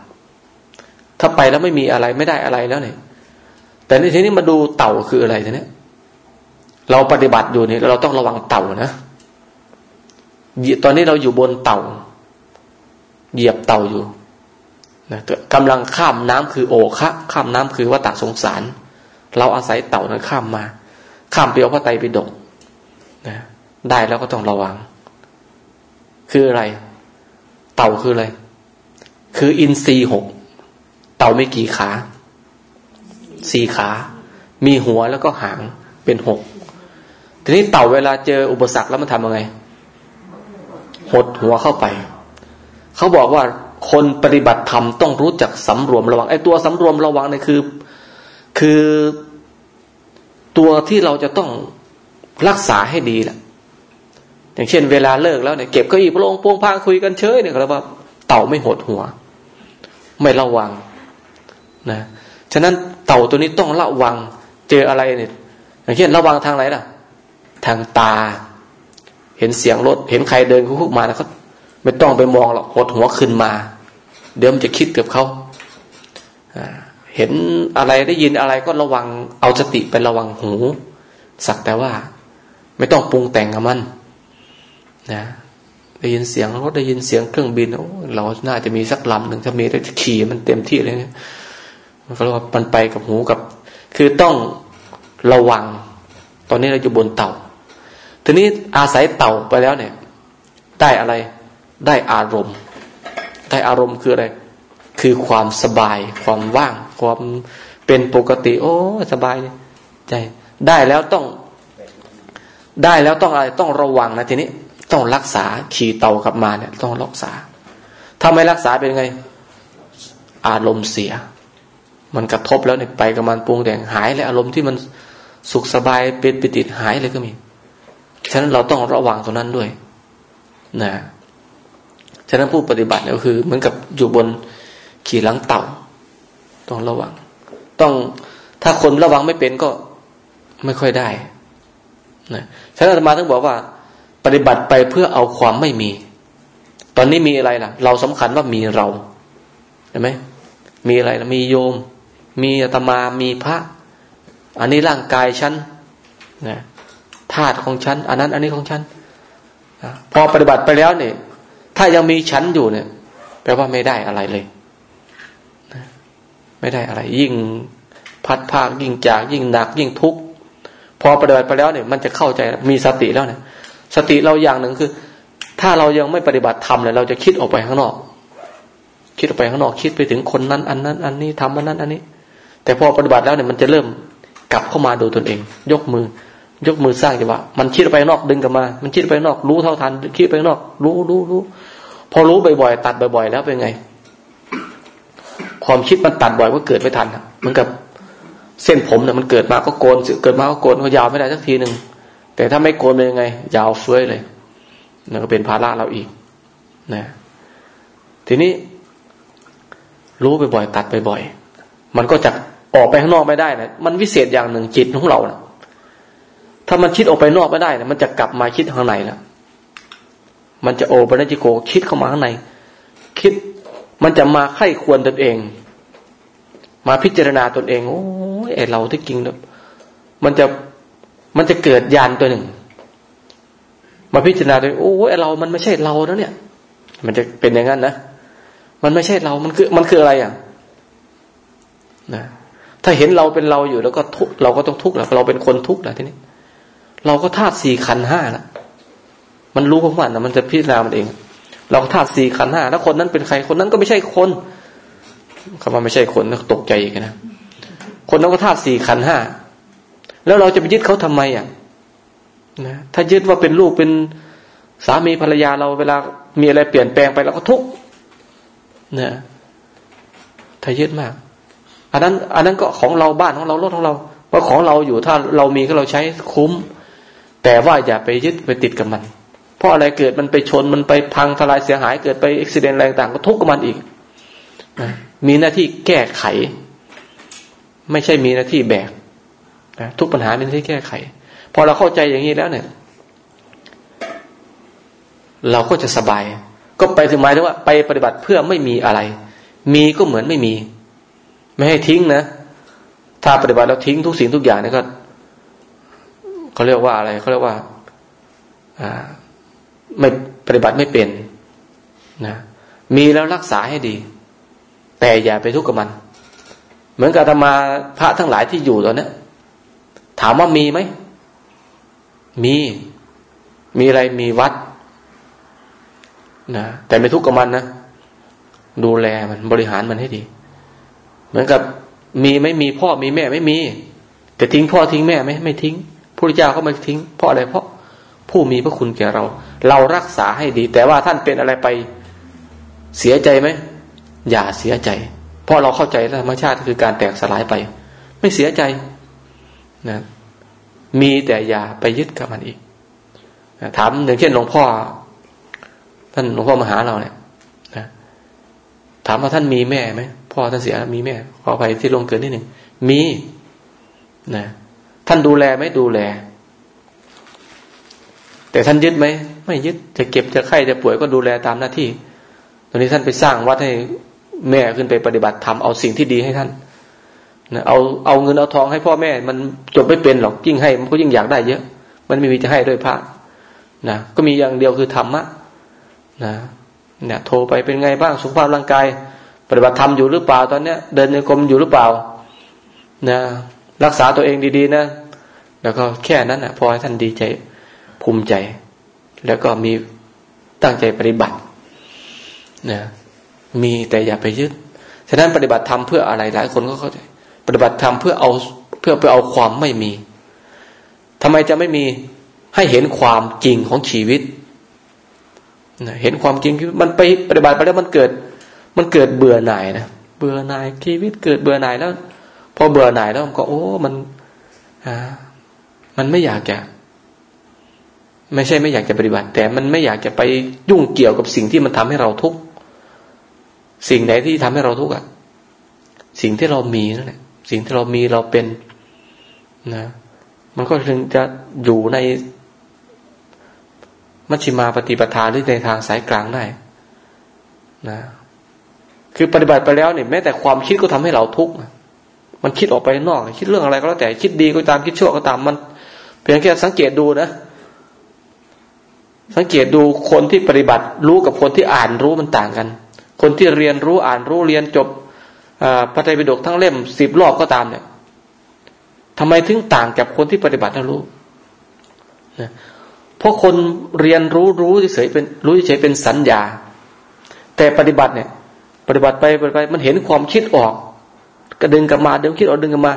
ถ้าไปแล้วไม่มีอะไรไม่ได้อะไรแล้วเนี่ย แต่ในทีนี้มาดูเต่าคืออะไรทีนี้เราปฏิบัติอยู่เนี่ยเราต้องระวังเต่านะตอนนี้เราอยู่บนเต่า เหยียบเต่าอยู่นะกำลังข้ามน้ำคือโอคะข้ามน้ำคือวัฏสงสาร เราอาศัยเต่านั้นข้ามมา ข้ามเปียวพระไตรปิฎกนะได้แล้วก็ต้องระวัง คืออะไร เต่าคืออะไร คืออินทรีหก ต่าไม่กี่ขาสี่ขา มีหัวแล้วก็หางเป็นหกทีนี้เต่าเวลาเจออุปสรรคแล้วมันทำยังไง หดหัวเข้าไป เขาบอกว่าคนปฏิบัติธรรมต้องรู้จักสำรวมระวังไอ้ตัวสำรวมระวังเนี่ยคือ คือตัวที่เราจะต้องรักษาให้ดีแหละอย่างเช่น เวลาเลิกแล้วเนี่ยเก็บเก้าอี้พลงโปงพางคุยกันเฉยเนี่ยเราว่า เต่าไม่หดหัว ไม่ระวัง นะฉะนั้นเต่าตัวนี้ต้องระวังเจออะไรเนี่ยอย่างเช่นระวังทางไหนล่ะ ทางตา เห็นเสียงรถ เห็นใครเดินคุกมาแล้วเขาไม่ต้องไปมองหรอกหดหัวขึ้นมา เดี๋ยวมันจะคิดกับเขาเห็นอะไรได้ยินอะไรก็ระวังเอาสติไประวังหู สักแต่ว่า ไม่ต้องปรุงแต่งกับมันนะได้ยินเสียงรถได้ยินเสียงเครื่องบินเราน่าจะมีสักลำหนึ่งถ้ามีได้ขี่มันเต็มที่เลยเนี่ย ก็เรียกว่ามันไปกับหูกับ คือต้องระวัง ตอนนี้เราอยู่บนเต่า ทีนี้อาศัยเต่าไปแล้วเนี่ย ได้อะไรได้อารมณ์ ได้อารมณ์คืออะไร คือความสบาย ความว่าง ความเป็นปกติ โอ้สบายใจได้แล้วต้องได้แล้วต้องอะไรต้องระวังนะทีนี้ต้องรักษาขี่เต่ากลับมาเนี่ย ต้องรักษา ถ้าไม่รักษาเป็นไง อารมณ์เสีย มันกระทบแล้วเนี่ยไปกับมันปรุงแต่งหายเลยอารมณ์ที่มันสุขสบายเป็นปิติหายเลยก็มี ฉะนั้นเราต้องระวังตรงนั้นด้วย นะ ฉะนั้นผู้ปฏิบัติก็คือเหมือนกับอยู่บนขี่หลังเต่า ต้องระวัง ต้องถ้าคนระวังไม่เป็นก็ไม่ค่อยได้ นะฉะนั้นมาต้องบอกว่า ปฏิบัติไปเพื่อเอาความไม่มี ตอนนี้มีอะไรล่ะ เราสำคัญว่ามีเราเห็นไหมมีอะไรล่ะมีโยม มีอาตมามีพระ อันนี้ร่างกายฉันนะธาตุของฉัน อันนั้น อันนี้ของฉันพอปฏิบัติไปแล้วเนี่ยถ้ายังมีฉันอยู่เนี่ยแปลว่าไม่ได้อะไรเลยไม่ได้อะไร ยิ่งพัดภาคยิ่งจาก ยิ่งหนัก ยิ่งทุกข์พอปฏิบัติไปแล้วเนี่ย มันจะเข้าใจมีสติแล้วเนี่ย สติเราอย่างหนึ่งคือ ถ้าเรายังไม่ปฏิบัติธรรมเลยเราจะคิดออกไปข้างนอก คิดออกไปข้างนอก คิดไปถึงคนนั้น อันนั้น อันนี้ทำอันนั้น อันนี้ แต่พอปฏิบัติแล้วเนี่ยมันจะเริ่มกลับเข้ามาดูตนเอง ยกมือ ยกมือสร้างจังหวะมันคิดไปนอกดึงกลับมา มันคิดไปนอก รู้เท่าทันคิดไปนอก รู้รู้รู้พอรู้บ่อยๆตัดบ่อย ๆ แล้วเป็นไง ความคิดมันตัดบ่อยก็เกิดไม่ทันเหมือนกับเส้นผมเนี่ยมันเกิดมาก็โกนเกิดมาก็โกนก็ยาวไม่ได้สักทีหนึ่งแต่ถ้าไม่โกนเป็นยังไง ยาวเฟ้ยเลยนั่นก็เป็นภาระเราอีกนะทีนี้รู้บ่อยๆตัดบ่อยๆมันก็จะ ออกไปข้างนอกไม่ได้นะมันวิเศษอย่างหนึ่งจิตของเรานะถ้ามันคิดออกไปนอกไม่ได้นะมันจะกลับมาคิดข้างในแล้วมันจะโอปัญจิโกคิดเข้ามาข้างใน คิดมันจะมาไข้ควรตนเอง มาพิจารณาตนเอง โอ้ยไอเราที่จริงเนี่มันจะมันจะเกิดยานตัวหนึ่ง มาพิจารณาตัวโอ้ยเรา มันไม่ใช่เราแล้วเนี่ย มันจะเป็นอย่างนั้นนะ มันไม่ใช่เรา มันคือ มันคืออะไรอะ นะ ถ้าเห็นเราเป็นเราอยู่แล้วก็ทุกเราก็ต้องทุกข์แหละเราเป็นคนทุกข์แหละทีนี้ เราก็ธาตุสี่ขันห้าละมันรู้ของมันนะมันจะพิจารณามันเอง เราธาตุสี่ขันห้าแล้วคนนั้นเป็นใครคนนั้นก็ไม่ใช่คนคำว่าไม่ใช่คนตกใจกันนะคนนั้นก็ธาตุสี่ขันห้าแล้วเราจะไปยึดเขาทำไมอะนะถ้ายึดว่าเป็นลูกเป็นสามีภรรยาเราเวลามีอะไรเปลี่ยนแปลงไปเราก็ทุกข์นะถ้ายึดมาก อันนั้น อันนั้นก็ของเราบ้านของเรารถของเราว่าของเราอยู่ถ้าเรามีก็เราใช้คุ้ม แต่ว่าอย่าไปยึดไปติดกับมัน เพราะอะไรเกิดมันไปชนมันไปพังทลายเสียหายเกิดไปอุบิเหตุอะไรต่างก็ทุกข์กับมันอีกมีหน้าที่แก้ไข ไม่ใช่มีหน้าที่แบกทุกปัญหาเป็นที่แก้ไข พอเราเข้าใจอย่างนี้แล้วเนี่ย เราก็จะสบาย ก็ไปถึงหมายถึงว่า ไปปฏิบัติเพื่อไม่มีอะไร มีก็เหมือนไม่มี ไม่ให้ทิ้งนะ ถ้าปฏิบัติแล้วทิ้งทุกสิ่งทุกอย่างนี่ก็เขาเรียกว่าอะไรเขาเรียกว่า อ่า ไม่ปฏิบัติไม่เป็นนะมีแล้วรักษาให้ดี แต่อย่าไปทุกข์กับมัน เหมือนกับธรรมาพระทั้งหลายที่อยู่ตอนนี้ถามว่ามีไหม มี มีอะไรมีวัดนะแต่ไม่ทุกข์กับมันนะ ดูแลมันบริหารมันให้ดี เหมือนกับมีไม่มีพ่อมีแม่ไม่มี แต่ทิ้งพ่อทิ้งแม่ไหมไม่ทิ้งพระเจ้าเขาไม่ทิ้ง เพราะอะไรเพราะผู้มีพระคุณแก่เรา เรารักษาให้ดี แต่ว่าท่านเป็นอะไรไปเสียใจไหมอย่าเสียใจ เพราะเราเข้าใจธรรมชาติคือการแตกสลายไป ไม่เสียใจนะมีแต่อย่าไปยึดกับมันอีกถามอย่างเช่นหลวงพ่อ ท่านหลวงพ่อมาหาเราเนี่ยนะถามว่าท่านมีแม่ไหม พ่อท่านเสียมีแม่ขอไปที่ลงเกินนิดหนึ่งมีนะท่านดูแลไหมดูแล แต่ท่านยึดไหมไม่ยึดจะเก็บจะไข้จะป่วยก็ดูแลตามหน้าที่ตอนนี้ท่านไปสร้างวัดให้แม่ขึ้นไปปฏิบัติธรรมเอาสิ่งที่ดีให้ท่านนะเอาเอาเงินเอาทองให้พ่อแม่ มันจบไม่เป็นหรอกยิ่งให้ มันก็ยิ่งอยากได้เยอะ มันไม่มีจะให้ด้วยพระนะก็มีอย่างเดียวคือธรรมะนะเนี่ยโทรไปเป็นไงบ้างสุขภาพร่างกาย ฏิบัติธรรมอยู่หรือเปล่าตอนเนี้ย เดินในกรมอยู่หรือเปล่า นะ รักษาตัวเองดีๆนะ แล้วก็แค่นั้นนะพอให้ท่านดีใจภูมิใจ แล้วก็มีตั้งใจปฏิบัตินะมีแต่อย่าไปยึดฉะนั้นปฏิบัติธรรมเพื่ออะไรหลายคนก็เข้าใจ ปฏิบัติธรรมเพื่อเอาเพื่อไปเอาความไม่มีทำไมจะไม่มีให้เห็นความจริงของชีวิตเห็นความจริงมันไปปฏิบัติไปแล้วมันเกิด มันเกิดเบื่อหน่ายนะเบื่อหน่ายชีวิตเกิดเบื่อหน่ายแล้ว พอเบื่อหน่ายแล้วมันก็โอ้มันอ่ามันไม่อยากจะไม่ใช่ไม่อยากจะปฏิบัติ แต่มันไม่อยากจะไปยุ่งเกี่ยวกับสิ่งที่มันทำให้เราทุกข์สิ่งไหนที่ทำให้เราทุกข์อะ สิ่งที่เรามีนั่นแหละสิ่งที่เรามีเราเป็นนะมันก็ถึงจะอยู่ในมัชฌิมาปฏิปทาหรือในทางสายกลางได้นะ คือปฏิบัติไปแล้วเนี่ยแม้แต่ความคิดก็ทำให้เราทุกข์มันคิดออกไปนอก คิดเรื่องอะไรก็แล้วแต่คิดดีก็ตามคิดชั่วก็ตามมันเพียงแค่สังเกตดูนะ สังเกตดูคนที่ปฏิบัติรู้กับคนที่อ่านรู้มันต่างกัน คนที่เรียนรู้อ่านรู้เรียนจบพระไตรปิฎกทั้งเล่มสิบรอบก็ตามเนี่ยทำไมถึงต่างกับคนที่ปฏิบัติแล้วรู้นะเพราะคนเรียนรู้รู้เฉยเป็นรู้เฉยเป็นสัญญา แต่ปฏิบัติเนี่ย ปฏิบัติไปไปไปมันเห็นความคิดออกก็ดึงกลับมาดึงคิดออกดึงกลับมา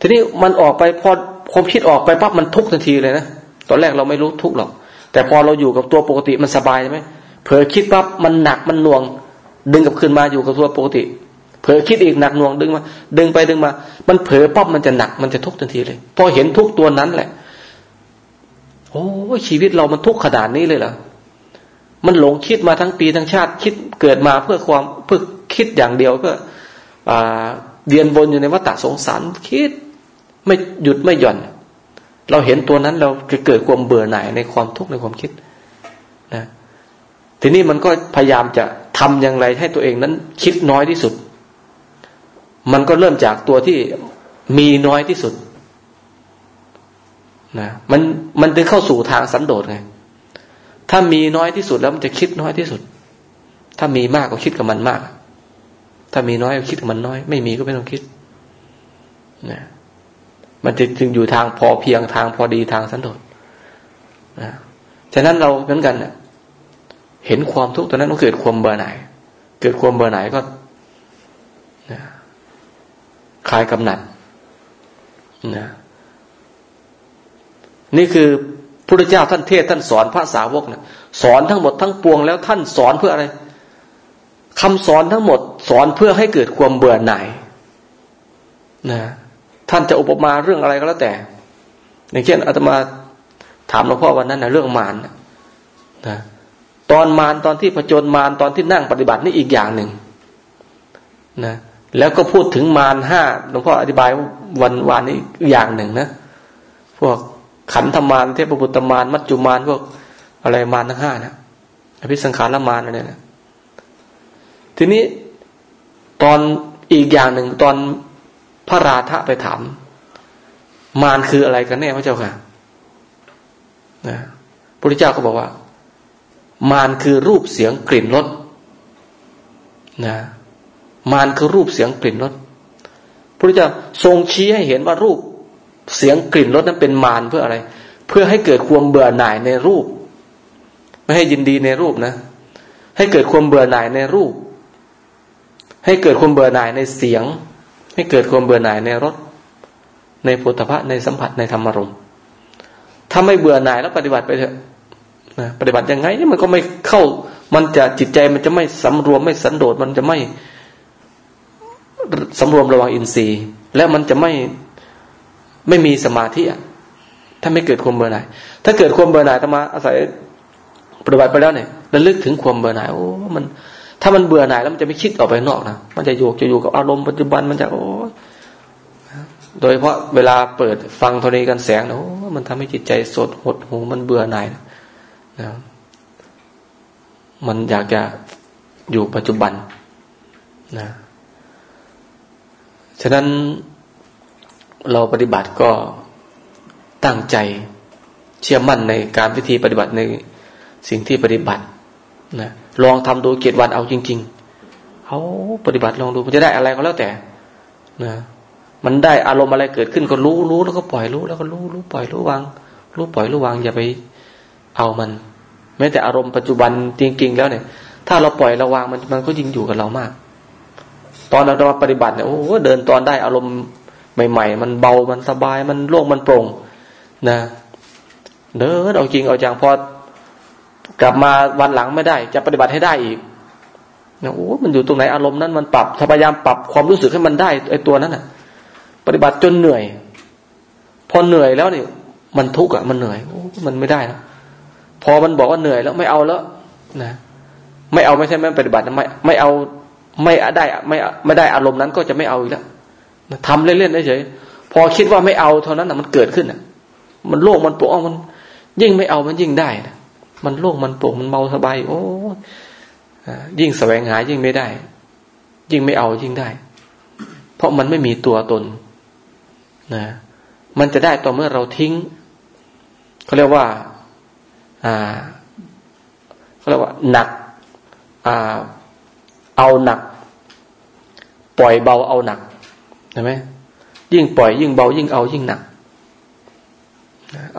ทีนี้มันออกไปพอความคิดออกไปปั๊บมันทุกทันทีเลยนะตอนแรกเราไม่รู้ทุกหรอก แต่พอเราอยู่กับตัวปกติมันสบายใช่ไหมเผลอคิดปั๊บมันหนักมันหน่วง ดึงกลับคืนมาอยู่กับตัวปกติ เผลอคิดอีกหนักหน่วงดึงมา ดึงไปดึงมา มันเผลอปั๊บมันจะหนักมันจะทุกทันทีเลย พอเห็นทุกตัวนั้นแหละ โอ้ชีวิตเรามันทุกข์ขนาดนี้เลยเหรอ มันหลงคิดมาทั้งปีทั้งชาติ คิดเกิดมาเพื่อความเพื่อคิดอย่างเดียวก็เดียนวนอยู่ในวัฏสงสารคิดไม่หยุดไม่หย่อน เราเห็นตัวนั้นเราจะเกิดความเบื่อหน่ายในความทุกข์ในความคิดนะทีนี้มันก็พยายามจะทำอย่างไรให้ตัวเองนั้น คิดน้อยที่สุด มันก็เริ่มจากตัวที่มีน้อยที่สุดนะมันมันถึงเข้าสู่ทางสันโดษไง ถ้ามีน้อยที่สุดแล้วมันจะคิดน้อยที่สุด ถ้ามีมากก็คิดกับมันมาก ถ้ามีน้อยก็คิดกับมันน้อย ไม่มีก็ไม่ต้องคิดนะมันจะจึงอยู่ทางพอเพียงทางพอดีทางสันโดษนะฉะนั้นเราเหมือนกันเเห็นความทุกข์ตอนนั้นก็เกิดความเบื่อหน่าย เกิดความเบื่อหน่ายก็นะคลายกำหนัดนะนี่คือ พระเจ้าท่านเทศท่านสอนพระสาวกนะสอนทั้งหมดทั้งปวงแล้วท่านสอนเพื่ออะไรคำสอนทั้งหมดสอนเพื่อให้เกิดความเบื่อหน่ายนะท่านจะอุปมาเรื่องอะไรก็แล้วแต่ อย่างเช่นอาตมาถามหลวงพ่อวันนั้นนะเรื่องมารนะตอนมารตอนที่ผจญมารตอนที่นั่งปฏิบัตินี่อีกอย่างหนึ่งนะแล้วก็พูดถึงมารห้าหลวงพ่ออธิบายวันวานนี้อย่างหนึ่งนะ พวก ขันธมารเทพบุตรมารมัจจุมารพวกอะไรมารทั้งห้านะอภิสังขารมารอะไรนะทีนี้ตอนอีกอย่างหนึ่งตอนพระราธะไปถาม มารคืออะไรกันแน่พระเจ้าค่ะนะพระเจ้าก็บอกว่า มารคือรูปเสียงกลิ่นรสนะมารคือรูปเสียงกลิ่นรสพระเจ้าทรงชี้ให้เห็นว่ารูป เสียงกลิ่นรสนั้นเป็นมารเพื่ออะไร เพื่อให้เกิดความเบื่อหน่ายในรูป ไม่ให้ยินดีในรูปนะ ให้เกิดความเบื่อหน่ายในรูป ให้เกิดความเบื่อหน่ายในเสียง ให้เกิดความเบื่อหน่ายในรสในพุทธะในสัมผัสในธรรมารมถ้าไม่เบื่อหน่ายแล้วปฏิบัติไปเถอะนะปฏิบัติยังไงนี่มันก็ไม่เข้า มันจะจิตใจมันจะไม่สำรวมไม่สันโดษมันจะไม่สำรวมระวังอินทรีย์ แล้วมันจะไม่ ไม่มีสมาธิอะถ้าไม่เกิดความเบื่อหน่าย ถ้าเกิดความเบื่อหน่ายธรรมาอาศัยปฏิบัติไปแล้วเนี่ยระลึกถึงความเบื่อหน่ายโอ้มัน ถ้ามันเบื่อหน่ายแล้วมันจะไม่คิดออกไปนอกนะมันจะอยู่จะอยู่กับอารมณ์ปัจจุบันมันจะโอ้โดยเพราะเวลาเปิดฟังโทรณีกันแสงโอ้มันทำให้จิตใจสดหดหูมันเบื่อหน่ายนะมันอยากจะอยู่ปัจจุบันนะฉะนั้น เราปฏิบัติก็ตั้งใจเชื่อมั่นในการวิธีปฏิบัติในสิ่งที่ปฏิบัตินะลองทำดูเกียรติวันเอาจริง ๆเขาปฏิบัติลองดูมันจะได้อะไรก็แล้วแต่นะมันได้อารมณ์อะไรเกิดขึ้นก็รู้รู้แล้วก็ปล่อยรู้แล้วก็รู้รู้ปล่อยรู้วาง รู้ปล่อยรู้วางอย่าไปเอามันแม้แต่อารมณ์ปัจจุบันจริง ๆ แล้วเนี่ย ถ้าเราปล่อยระวางมันมันก็ยิ่งอยู่กับเรามาก ตอนเรามาปฏิบัติเนี่ยโอ้เดินตอนได้อารมณ์ ใหม่ๆ มันเบามันสบายมันโล่งมันโปร่งนะเดินเอาจริงเอาจังพอกลับมาวันหลังไม่ได้ จะปฏิบัติให้ได้อีกนะโอ้มันอยู่ตรงไหนอารมณ์นั้นมันปรับพยายามปรับความรู้สึกให้มันได้ไอ้ตัวนั้นอะ ปฏิบัติจนเหนื่อย พอเหนื่อยแล้วเนี่ยมันทุกข์อะมันเหนื่อยโอ้มันไม่ได้แล้วพอมันบอกว่าเหนื่อยแล้วไม่เอาแล้วนะไม่เอาไม่ใช่ไม่ปฏิบัติไม่ไม่เอาไม่ได้ไม่ไม่ได้อารมณ์นั้นก็จะไม่เอาอีกแล้ว ทำเล่นๆเฉยพอคิดว่าไม่เอาเท่านั้นนะมันเกิดขึ้นอะ มันโล่งมันโปร่งมัน ยิ่งไม่เอามันยิ่งได้นะมันโล่งมันโปร่งมันเมาสบายโอ้ยิ่งแสวงหายิ่งไม่ได้ ยิ่งไม่เอายิ่งได้ เพราะมันไม่มีตัวตนนะมันจะได้ต่อเมื่อเราทิ้งเขาเรียกว่า อ่าเขาเรียกว่า หนัก อ่า เอาหนัก ปล่อยเบาเอาหนัก เห็นไหมยิ่งปล่อยยิ่งเบายิ่งเอายิ่งหนัก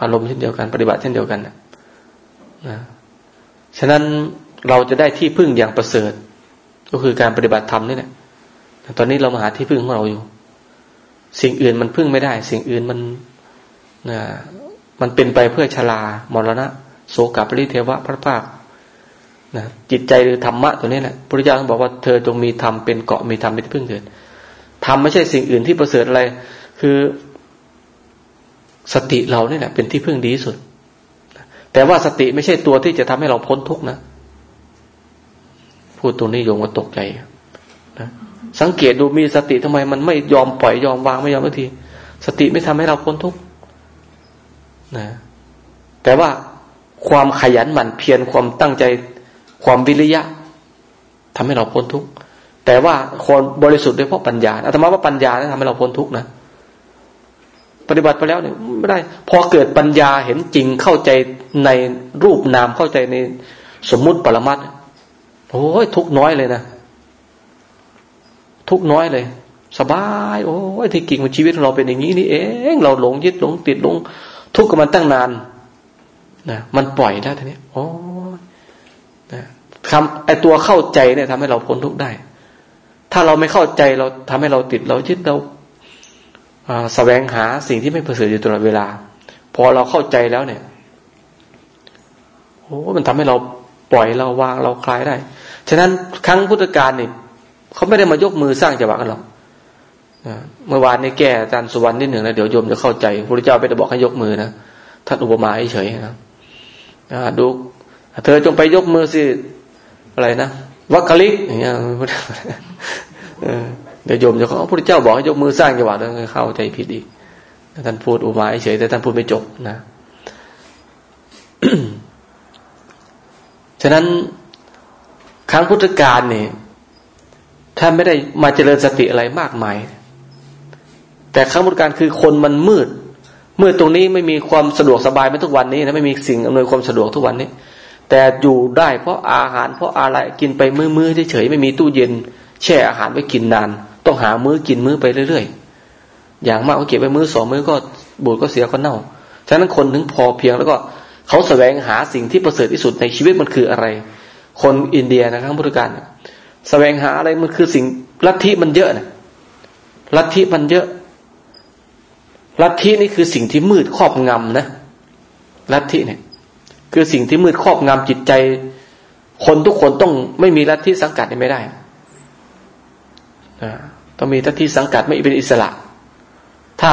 อารมณ์เช่นเดียวกันปฏิบัติเช่นเดียวกันนะฉะนั้นเราจะได้ที่พึ่งอย่างประเสริฐ ก็คือการปฏิบัติธรรมนี่แหละตอนนี้เรามาหาที่พึ่งของเราอยู่ สิ่งอื่นมันพึ่งไม่ได้ สิ่งอื่นมันนะมันเป็นไปเพื่อชลามรณะโสกปริเทวะพระภาคนะจิตใจหรือธรรมะตัวนี้แหละพระพุทธเจ้าบอกว่าเธอจงมีธรรมเป็นเกาะมีธรรมเป็นที่พึ่งเถิด ธรรมไม่ใช่สิ่งอื่นที่ประเสริฐอะไร คือสติเราเนี่ยแหละเป็นที่พึ่งดีสุด แต่ว่าสติไม่ใช่ตัวที่จะทำให้เราพ้นทุกข์นะ พูดตรงนี้โยมก็ตกใจนะสังเกตดูมีสติทำไม มันไม่ยอมปล่อยยอมวางไม่ยอมทันที สติไม่ทำให้เราพ้นทุกข์นะแต่ว่าความขยันหมั่นเพียรความตั้งใจ ความวิริยะทำให้เราพ้นทุกข์ แต่ว่าคนบริสุทธิ์ด้วยเพราะปัญญาอาตมาว่าปัญญาทำให้เราพ้นทุกข์นะ ปฏิบัติไปแล้วเนี่ยไม่ได้ พอเกิดปัญญาเห็นจริงเข้าใจในรูปนามเข้าใจในสมมุติปรมัตโอ้ยทุกน้อยเลยนะ ทุกน้อยเลย สบาย โอ้ยที่กิ่งของชีวิตของเราเป็นอย่างนี้นี่เองเราหลงยึดหลงติดหลง ทุกข์กับมันตั้งนานนะมันปล่อยได้ทีนี้โอ้นะคำไอตัวเข้าใจเนี่ยทำให้เราพ้นทุกข์ได้ ถ้าเราไม่เข้าใจเราทำให้เราติดเรายึดเราแสวงหาสิ่งที่ไม่ประเสริฐอยู่ตลอดเวลา พอเราเข้าใจแล้วเนี่ยโอ้มันทำให้เราปล่อยเราวางเราคลายได้ ฉะนั้นครั้งพุทธกาลนี่เขาไม่ได้มายกมือสร้างจังหวะกันหรอกเมื่อวานนี้แก้อาจารย์สุวรรณนิดหนึ่งนะเดี๋ยวโยมจะเข้าใจพระเจ้าไปบอกให้ยกมือนะท่านอุปมาเฉยนะดูเธอจงไปยกมือสิอะไรนะวัคคลิกอย่างเงี้ย เดี๋ยวโยมจะเขาพระเจ้าบอกให้ยกมือสร้างจังหวะแล้วเข้าใจผิดอีกท่านพูดอุมายเฉยแต่ท่านพูดไม่จบนะฉะนั้นครั้งพุทธกาลเนี่ยท่านไม่ได้มาเจริญสติอะไรมากมาย แต่ครั้งพุทธกาลคือคนมันมืดมืดตรงนี้ไม่มีความสะดวกสบายไม่ทุกวันนี้นะไม่มีสิ่งอำนวยความสะดวกทุกวันนี้ แต่อยู่ได้เพราะอาหารเพราะอะไรกินไปมือๆเฉยๆไม่มีตู้เย็น แช่อาหารไว้กินนาน ต้องหามื้อกินมื้อไปเรื่อยๆ อย่างมากก็เก็บไว้มื้อสองมื้อก็บูดก็เสียก็เน่า ฉะนั้นคนถึงพอเพียงแล้วก็เขาแสวงหาสิ่งที่ประเสริฐที่สุดในชีวิตมันคืออะไร คนอินเดียนะครับพุทธการแสวงหาอะไรมันคือสิ่งลัทธิมันเยอะนะลัทธิมันเยอะลัทธินี่คือสิ่งที่มืดครอบงำนะลัทธิเนี่ย คือสิ่งที่มืดครอบงำจิตใจ คนทุกคนต้องไม่มีลัทธิสังกัดไม่ได้ ต้องมีทัที่สังกัดไม่เป็นอิสระ ถ้า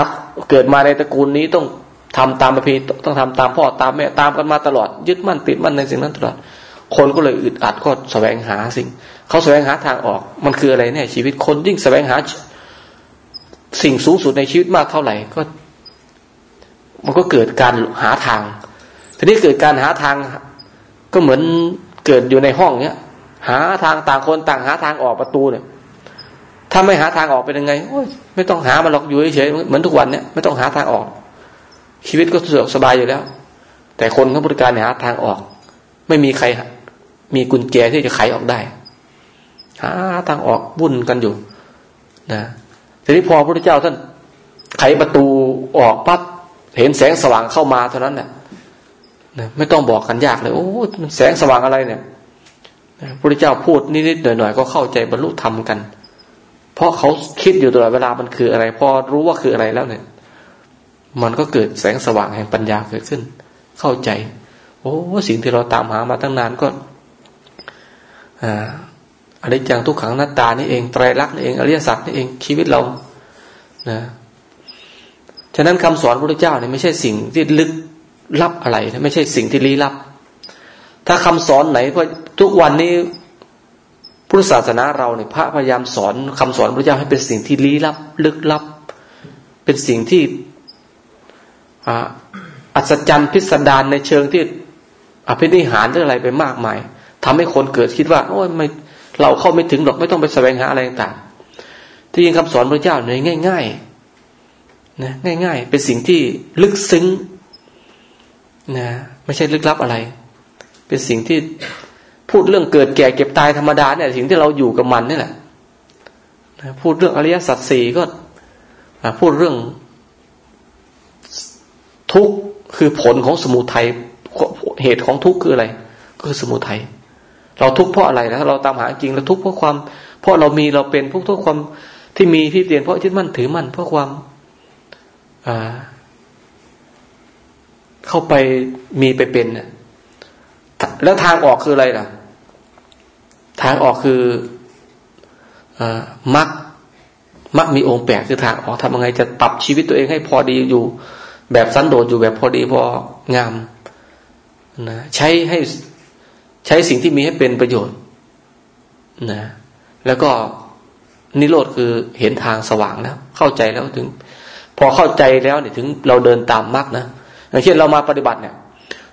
เกิดมาในตระกูลนี้ต้องทำตามประเพณีต้องทำตามพ่อตามแม่ตามกันมาตลอด ยึดมั่นติดมั่นในสิ่งนั้นตลอด คนก็เลยอึดอัดก็แสวงหาสิ่ง เขาแสวงหาทางออก มันคืออะไรเนี่ยชีวิตคนยิ่งแสวงหาสิ่งสูงสุดในชีวิตมากเท่าไหร่ก็ มันก็เกิดการหาทาง ทีนี้เกิดการหาทางก็เหมือนเกิดอยู่ในห้องเนี้ย หาทางต่างคนต่างหาทางออกประตูเนี่ย ถ้าไม่หาทางออกเป็นยังไงโอ้ยไม่ต้องหามาหรอกอยู่เฉยเหมือนทุกวันเนี่ยไม่ต้องหาทางออก ชีวิตก็สะดวกสบายอยู่แล้ว แต่คนเขาบริการหาทางออก ไม่มีใคร มีกุญแจที่จะไขออกได้ หาทางออกวุ่นกันอยู่นะทีนี้พอพระพุทธเจ้าท่านไขประตูออกปั๊บเห็นแสงสว่างเข้ามาเท่านั้นแหละนะไม่ต้องบอกกันยากเลยโอ้แสงสว่างอะไรเนี่ยพระพุทธเจ้าพูดนิดๆหน่อยๆก็เข้าใจบรรลุธรรมกัน ราะเขาคิดอยู่ตลอดเวลามันคืออะไร พอรู้ว่าคืออะไรแล้วเนี่ย มันก็เกิดแสงสว่างแห่งปัญญาเกิดขึ้น เข้าใจ โอ้สิ่งที่เราตามหามาตั้งนานก็อ่าอะไรจังทุกขังหน้าตานี่เองไตรลักษณ์นี่เองอริยสัจนี่เองชีวิตเรานะฉะนั้นคำสอนพระพุทธเจ้าเนี่ยไม่ใช่สิ่งที่ลึกลับอะไร ไม่ใช่สิ่งที่ลี้ลับ ถ้าคำสอนไหนเพราะทุกวันนี้ พุทธศาสนาเราเนี่ยพระพยายามสอนคำสอนพระเจ้าให้เป็นสิ่งที่ลี้ลับ ลึกลับ เป็นสิ่งที่อัศจรรย์พิสดารในเชิงที่อภินิหารหรืออะไรไปมากมายทำให้คนเกิดคิดว่าโอ้ยไม่เราเข้าไม่ถึงหรอกไม่ต้องไปแสวงหาอะไรต่างๆที่ยิงคำสอนพระเจ้าเนี่ยง่ายๆนะง่าย ๆ เป็นสิ่งที่ลึกซึ้งนะไม่ใช่ลึกลับอะไร เป็นสิ่งที่ พูดเรื่องเกิดแก่เก็บตายธรรมดาเนี่ยสิ่งที่เราอยู่กับมันนี่แหละพูดเรื่องอริยสัจสี่ก็พูดเรื่อง ทุกข์คือผลของสมุทัยเหตุของทุกข์คืออะไร ก็คือสมุทัยเราทุกข์เพราะอะไรนะเราตามหาจริงเราทุกข์เพราะความ เพราะเรามีเราเป็นพวกทุกความที่มีที่เตียนเพราะยึดมั่นถือมั่นเพราะความอ่าเข้าไปมีไปเป็นเนี่ยแล้วทางออกคืออะไรล่ะ ทางออกคืออมักมักมีองค์แปดคือทางออกทำยังไงจะปรับชีวิตตัวเองให้พอดีอยู่ แบบสันโดษอยู่แบบพอดีพองามนะใช้ให้ใช้สิ่งที่มีให้เป็นประโยชน์นะแล้วก็นิโรธคือเห็นทางสว่างแล้ว เข้าใจแล้วถึง พอเข้าใจแล้วเนี่ยถึงเราเดินตามมรรคนะอย่างเช่นเรามาปฏิบัติเนี่ย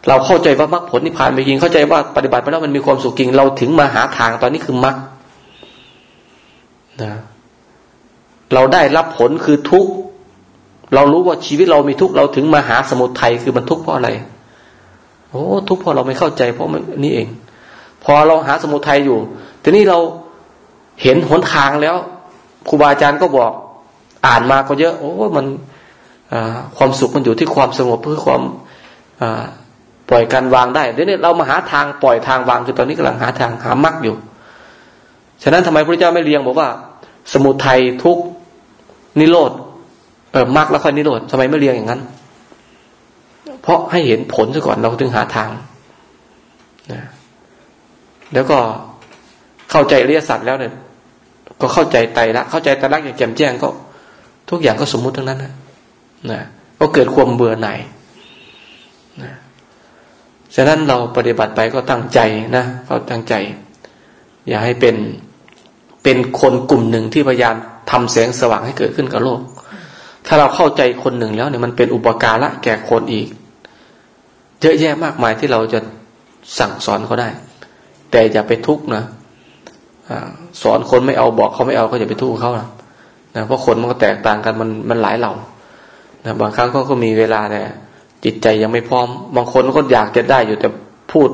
เราเข้าใจว่ามรรคผลนิพพานไปจริงเข้าใจว่าปฏิบัติไปแล้วมันมีความสุขจริง เราถึงมาหาทางตอนนี้คือมรรคนะเราได้รับผลคือทุกข์เรารู้ว่าชีวิตเรามีทุกข์เราถึงมาหาสมุทัยคือมันทุกข์เพราะอะไรโอ้ทุกข์เพราะเราไม่เข้าใจ เพราะมันนี่เอง พอเราหาสมุทัยอยู่ทีนี้เราเห็นหนทางแล้วครูบาอาจารย์ก็บอก อ่านมาก็เยอะ โอ้มันความสุขมันอยู่ที่ความสงบเพื่อความ ปล่อยการวางได้เดี๋ยวนี้เรามาหาทางปล่อยทางวางคือตอนนี้กำลังหาทางหามรรคอยู่ ฉะนั้นทำไมพระเจ้าไม่เรียงบอกว่า สมุทัยทุกนิโรธเออมรรคแล้วค่อยนิโรธทำไมไม่เรียงอย่างนั้น เพราะให้เห็นผลซะก่อนเราถึงหาทางนะแล้วก็เข้าใจเรียสัตว์แล้วเนี่ยก็เข้าใจไตรละเข้าใจไตรลักษณ์อย่างแจ่มแจ้งก็ ทุกอย่างก็สมมุติทั้งนั้นนะนะก็เกิดความเบื่อหน่าย ฉะนั้นเราปฏิบัติไปก็ตั้งใจนะก็ตั้งใจ อย่าให้เป็นเป็นคนกลุ่มหนึ่งที่พยายามทำแสงสว่างให้เกิดขึ้นกับโลก ถ้าเราเข้าใจคนหนึ่งแล้วเนี่ยมันเป็นอุปการะแก่คนอีก เยอะแยะมากมายที่เราจะสั่งสอนเขาได้ แต่อย่าไปทุกข์นะสอนคนไม่เอาบอกเขาไม่เอาก็อย่าไปทุกข์เขานะนะเพราะคนมันก็แตกต่างกันมันมันหลายเหล่านะบางครั้งก็ก็มีเวลาแต่ย จิตใจยังไม่พร้อม บางคนก็อยากจะได้อยู่แต่พูด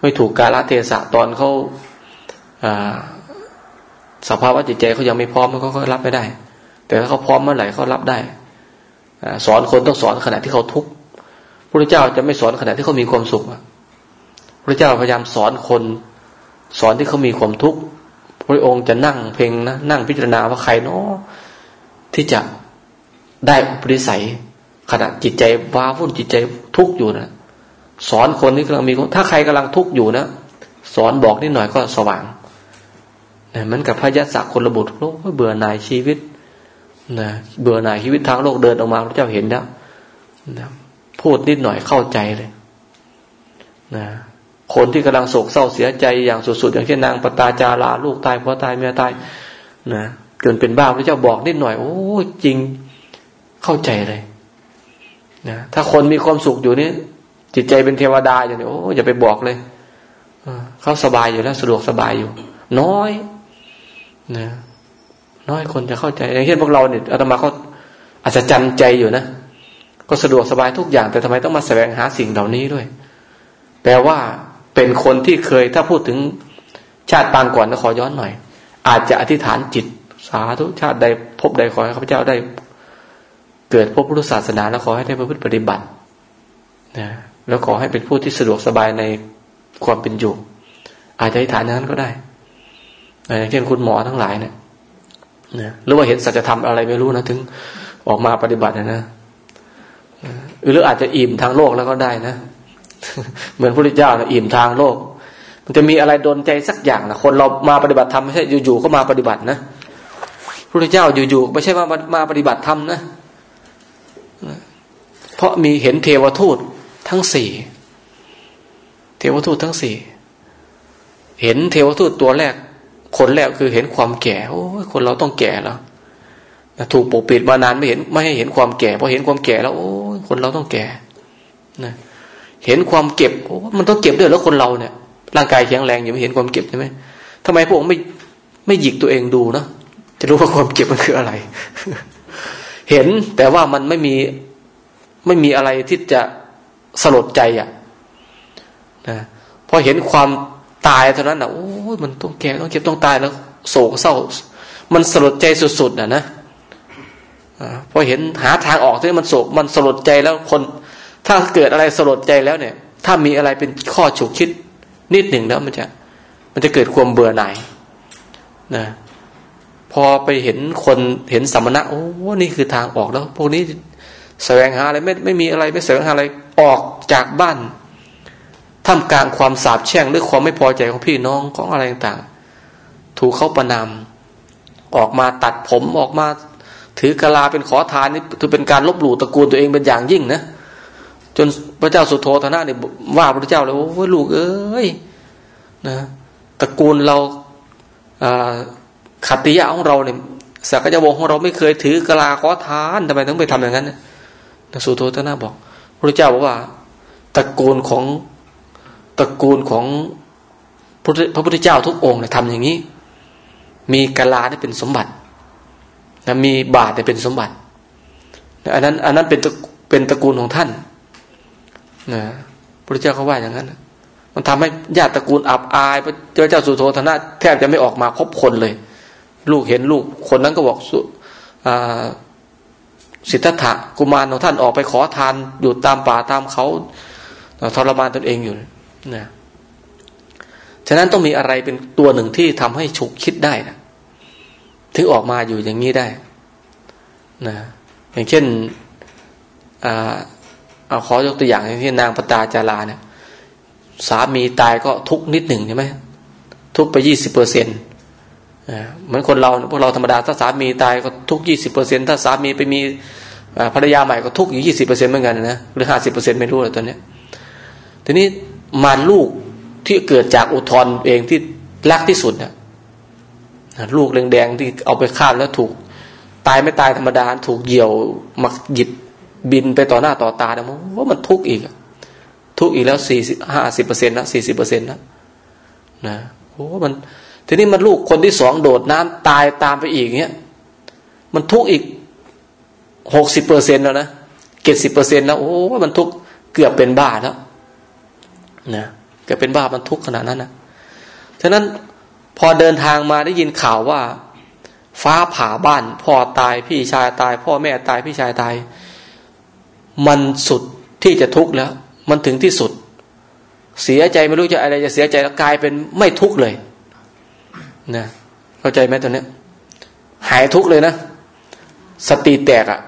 ไม่ถูกกาลเทศะตอนเขาสภาวะจิตใจเขายังไม่พร้อมมันก็รับไม่ได้ แต่ถ้าเขาพร้อมเมื่อไหร่เขารับได้สอนคนต้องสอนขณะที่เขาทุกข์พระเจ้าจะไม่สอนขณะที่เขามีความสุขพระเจ้าพยายามสอนคน สอนที่เขามีความทุกข์พระองค์จะนั่งเพ่งนะนั่งพิจารณาว่าใครเนาะที่จะได้อุปนิสัย ขณะจิตใจว้าวุ่นจิตใจทุกข์อยู่นะสอนคนที่กำลังมีถ้าใครกำลังทุกข์อยู่นะสอนบอกนิดหน่อยก็สว่างนะมันกับพระยศคนระบุโลกเบื่อหน่ายชีวิตนะเบื่อหน่ายชีวิตทางโลกเดินออกมาพระเจ้าเห็นแล้วนะพูดนิดหน่อยเข้าใจเลยนะคนที่กำลังโศกเศร้าเสียใจอย่างสุดๆอย่างเช่นนางปตาจาราลูกตายพ่อตายเมียตายนะเกินเป็นบ้าพระเจ้าบอกนิดหน่อย โอ้จริงเข้าใจเลย นะถ้าคนมีความสุขอยู่นี่จิตใจเป็นเทวดาอย่างนี้โอ้อย่าไปบอกเลยเขาสบายอยู่แล้วสะดวกสบายอยู่ น้อยนะน้อยคนจะเข้าใจอย่างเช่นพวกเราเนี่ยอาตมาเขาอาจจะจันใจอยู่นะก็สะดวกสบายทุกอย่าง แต่ทำไมต้องมาแสวงหาสิ่งเหล่านี้ด้วยแปลว่าเป็นคนที่เคยถ้าพูดถึงชาติปางก่อนนะขอย้อนหน่อย อาจจะอธิษฐานจิตสาธุชาติใดพบใดขอให้ข้าพเจ้าได้ เกิดพบพุทธศาสนา แล้วขอให้ได้ประพฤติปฏิบัตินะแล้วขอให้เป็นผู้ที่สะดวกสบายในความเป็นอยู่ อาจจะฐานนั้นก็ได้อย่างเช่นคุณหมอทั้งหลายเนี่ยนะหรือว่าเห็นสัจธรรมอะไรไม่รู้นะถึงออกมาปฏิบัตินะนะหรืออาจจะอิ่มทางโลกแล้วก็ได้นะ เหมือนพระพุทธเจ้านะอิ่มทางโลก มันจะมีอะไรโดนใจสักอย่างนะคนเรามาปฏิบัติธรรมไม่ใช่อยู่ๆก็มาปฏิบัตินะพระพุทธเจ้าอยู่ๆไม่ใช่ว่ามาปฏิบัติธรรมนะ เพราะมีเห็นเทวทูตทั้งสี่เทวทูตทั้งสี่เห็นเทวทูตตัวแรก คนแรกคือเห็นความแก่โอ้คนเราต้องแก่แล้วถูกปกปิดมานานไม่เห็นไม่ให้เห็นความแก่พอเห็นความแก่แล้ว โอ้คนเราต้องแก่นะเห็นความเก็บโอ้มันต้องเก็บด้วยแล้วคนเราเนี่ย ร่างกายแข็งแรงอยู่ไม่เห็นความเก็บใช่ไหมทำไมพวกไม่ไม่หยิกตัวเองดูนะจะรู้ว่าความเก็บมันคืออะไร เห็นแต่ว่ามันไม่มีไม่มีอะไรที่จะสลดใจอะนะพอเห็นความตายเท่านั้นอะโอ้ยมันต้องแก่ต้องเก็บต้องตายแล้ว โศกเศร้า มันสลดใจสุดๆน่ะนะพอเห็นหาทางออกที่มันโศกมันสลดใจแล้วคน ถ้าเกิดอะไรสลดใจแล้วเนี่ย ถ้ามีอะไรเป็นข้อฉุกคิดนิดหนึ่งแล้วมันจะ มันจะเกิดความเบื่อหน่ายนะ อไปเห็นคนเห็นสัมมณะโอ้นี่คือทางออกแล้ว พวกนี้แสวงหาอะไรไม่ไม่มีอะไรไม่แสวงหาอะไรออกจากบ้านท่ามกลางความสาบแช่งหรือความไม่พอใจของพี่น้องของอะไรต่างๆ ถูกเขาประนามออกมาตัดผมออกมา ถือกลาเป็นขอทานนี่ถือเป็นการลบหลู่ตระกูลตัวเองเป็นอย่างยิ่งนะจนพระเจ้าสุโธธนะเนี่ยว่าพระเจ้าเลยว่าลูกเอ้ยนะตระกูลเรา ขัตติยะของเราเนี่ยสักยะวงของเราไม่เคยถือกลาขอทานทำไมถึงไปทำอย่างนั้นนะสุโธธนะบอกพระเจ้าบอกว่าตระกูลของตระกูลของพระพุทธเจ้าทุกองค์เนี่ยทำอย่างนี้ มีกลาที่เป็นสมบัตินะมีบาทเป็นสมบัติอันนั้น อันนั้นเป็นเป็นตระกูลของท่านนะพระเจ้าเขาว่าอย่างนั้นมันทำให้ญาติตระกูลอับอาย พระเจ้าสุโธธนะแทบจะไม่ออกมาพบคนเลย ลูกเห็นลูก คนนั้นก็บอกสิทธัตถะกุมารของท่านออกไปขอทานอยู่ตามป่าตามเขาทรมานตนเองอยู่นะฉะนั้นต้องมีอะไรเป็นตัวหนึ่งที่ทำให้ฉุกคิดได้นะถึงออกมาอยู่อย่างนี้ได้นะอย่างเช่นเอาขอยกตัวอย่างอย่างที่นางปตาจาราเนี่ย สามีตายก็ทุกนิดหนึ่งใช่ไหมทุกไปยี่สิบเปอร์เซ็นต์ เหมือนคนเราพวกเราธรรมดาถ้าสามีตายก็ทุกยี่สิบเปอร์เซ็นถ้าสามีไปมีภรรยาใหม่ก็ทุกอยู่ยี่สิบเปอร์เซ็นต์เหมือนกันนะหรือห้าสิบเปอร์เซ็นต์ไม่รู้เลยตอนนี้ทีนี้มารลูกที่เกิดจากอุทธรเองที่รักที่สุดนะลูกแดงๆที่เอาไปฆ่าแล้วถูก ตายไม่ตายธรรมดา ถูกเหยี่ยวมาหยิบบินไปต่อหน้าต่อตาเนี่ยว่ามันทุกข์อีกทุกข์อีกแล้วสี่สิบห้าสิบเปอร์เซ็นต์นะสี่สิบเปอร์เซ็นต์นะนะโอ้มัน ทีนี้มันลูกคนที่สองโดดน้ำตายตามไปอีกเนี้ยมันทุกข์อีกหกสิบเปอร์เซ็นต์แล้วนะเจ็ดสิบเปอร์เซ็นต์แล้วโอ้มันทุกข์เกือบเป็นบ้าแล้วนะเกือบเป็นบ้ามันทุกข์ขนาดนั้นนะฉะนั้นพอเดินทางมาได้ยินข่าวว่า ฟ้าผ่าบ้าน พ่อตายพี่ชายตาย พ่อแม่ตายพี่ชายตาย มันสุดที่จะทุกข์แล้ว มันถึงที่สุด เสียใจไม่รู้จะอะไรจะเสียใจแล้วกลายเป็นไม่ทุกข์เลย นะเข้าใจไหมตอนนี้หายทุกเลยนะสติแตกอะ่ะ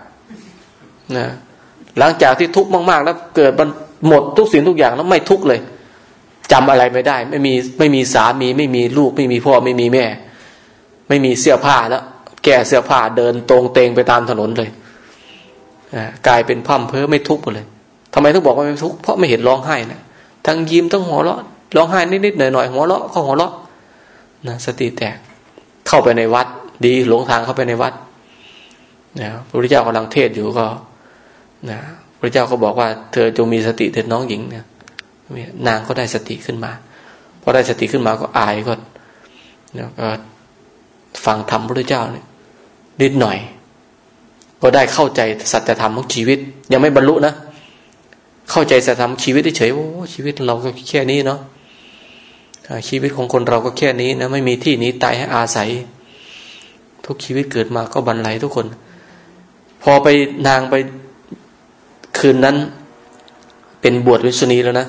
นะหลังจากที่ทุกข์มาก ๆ แล้วเกิดมันหมดทุกสิ่งทุกอย่างแล้วไม่ทุกข์เลยจำอะไรไม่ได้ ไม่มีไม่มีสามี ไม่มีลูก ไม่มีพ่อไม่มีแม่ ไม่มีเสื้อผ้าแล้ว แก่เสื้อผ้าเดินตรงเตงไปตามถนนเลยกลายเป็นพั่มเพ้อไม่ทุกข์เลยทำไมต้องบอกว่าไม่ทุกข์เพราะไม่เห็นร้องไห้นะทั้งยิ้มทั้งหัวเราะร้องไห้นิดๆหน่อยๆหัวเราะก็หัวเราะ นะสติแตกเข้าไปในวัด ดีหลงทางเข้าไปในวัดนะพระพุทธเจ้ากำลังเทศอยู่ก็นะพระเจ้าก็บอกว่าเธอจงมีสติเถิดน้องหญิงเนี่ยนางก็ได้สติขึ้นมาพอได้สติขึ้นมาก็อายก็ก็ฟังธรรมพระเจ้าเนี่ยนิดหน่อย ก็ได้เข้าใจสัจธรรมของชีวิต ยังไม่บรรลุนะเข้าใจสัจธรรมชีวิตเฉยโอ้ชีวิตเราก็แค่นี้เนาะ ชีวิตของคนเราก็แค่นี้นะไม่มีที่นี้ตายให้อาศัย ทุกชีวิตเกิดมาก็บรรลัยทุกคน พอไปนางไปคืนนั้น เป็นบวชวิสุณีแล้วนะ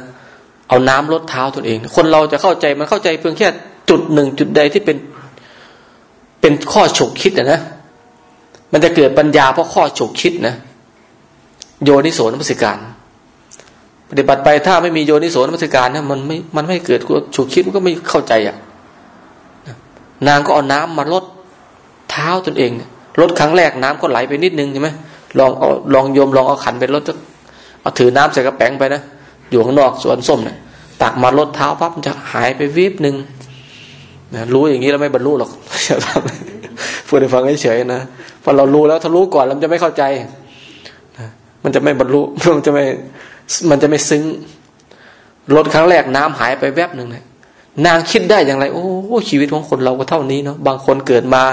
เอาน้ำลดเท้าตัวเอง คนเราจะเข้าใจมันเข้าใจเพียงแค่จุดหนึ่งจุดใดที่เป็นเป็นข้อฉกคิดนะนะมันจะเกิดปัญญาเพราะข้อฉกคิดนะโยนิโสนมัสการ ปฏิบัติไปถ้าไม่มีโยนิโสนมัสการนะมันไม่มันไม่เกิดฉุกคิดมันก็ไม่เข้าใจอะนางก็เอาน้ำมาลดเท้าตนเองลดครั้งแรกน้ำก็ไหลไปนิดนึงใช่ไหมลองเอาลองโยมลองเอาขันไปลดเอาถือน้ำใส่กระแป้งไปนะอยู่ข้างนอกสวนส้มเนี่ยตักมาลดเท้าปั๊บมันจะหายไปวิบหนึ่งนะรู้อย่างนี้แล้วไม่บรรลุหรอกพูดให้ฟังเฉยๆนะพอเรารู้แล้วถ้ารู้ก่อนเราจะไม่เข้าใจมันจะไม่บรรลุมันจะไม่ มันจะไม่ซึ้งรถครั้งแรกน้ำหายไปแวบหนึ่งเลยนางคิดได้อย่างไร โอ้ชีวิตของคนเราก็เท่านี้เนาะบางคนเกิดมา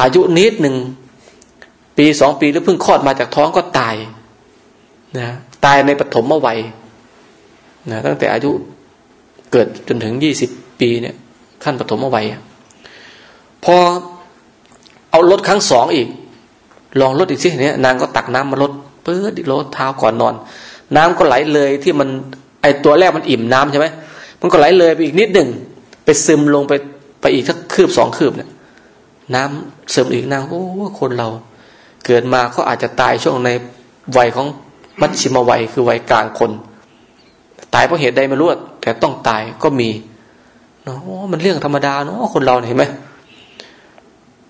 อายุนิดหนึ่งปีสองปีหรือเพิ่งคลอดมาจากท้องก็ตายนะตายในปฐมวัยนะตั้งแต่อายุเกิดจนถึงยี่สิบปีเนี่ย ขั้นปฐมวัยพอเอาลดครั้งสองอีก ลองลดอีกสิเนี่ยนางก็ตักน้ำมาลดเปิดอีกลดเท้าก่อนนอน น้ำก็ไหลเลยที่มันไอตัวแรกมันอิ่มน้ำใช่ไหมมันก็ไหลเลยไปอีกนิดหนึ่งไปซึมลงไปไปอีกสักคืบสองคืบเนี่ยน้ำซึมอีกนางโอ้คนเรา เกิดมาก็อาจจะตายช่วงในวัยของมัชชิมวัยคือวัยกลางคน ตายเพราะเหตุใดไม่รู้แต่ต้องตายก็มีเนาะมันเรื่องธรรมดาเนาะคนเราเห็นไหม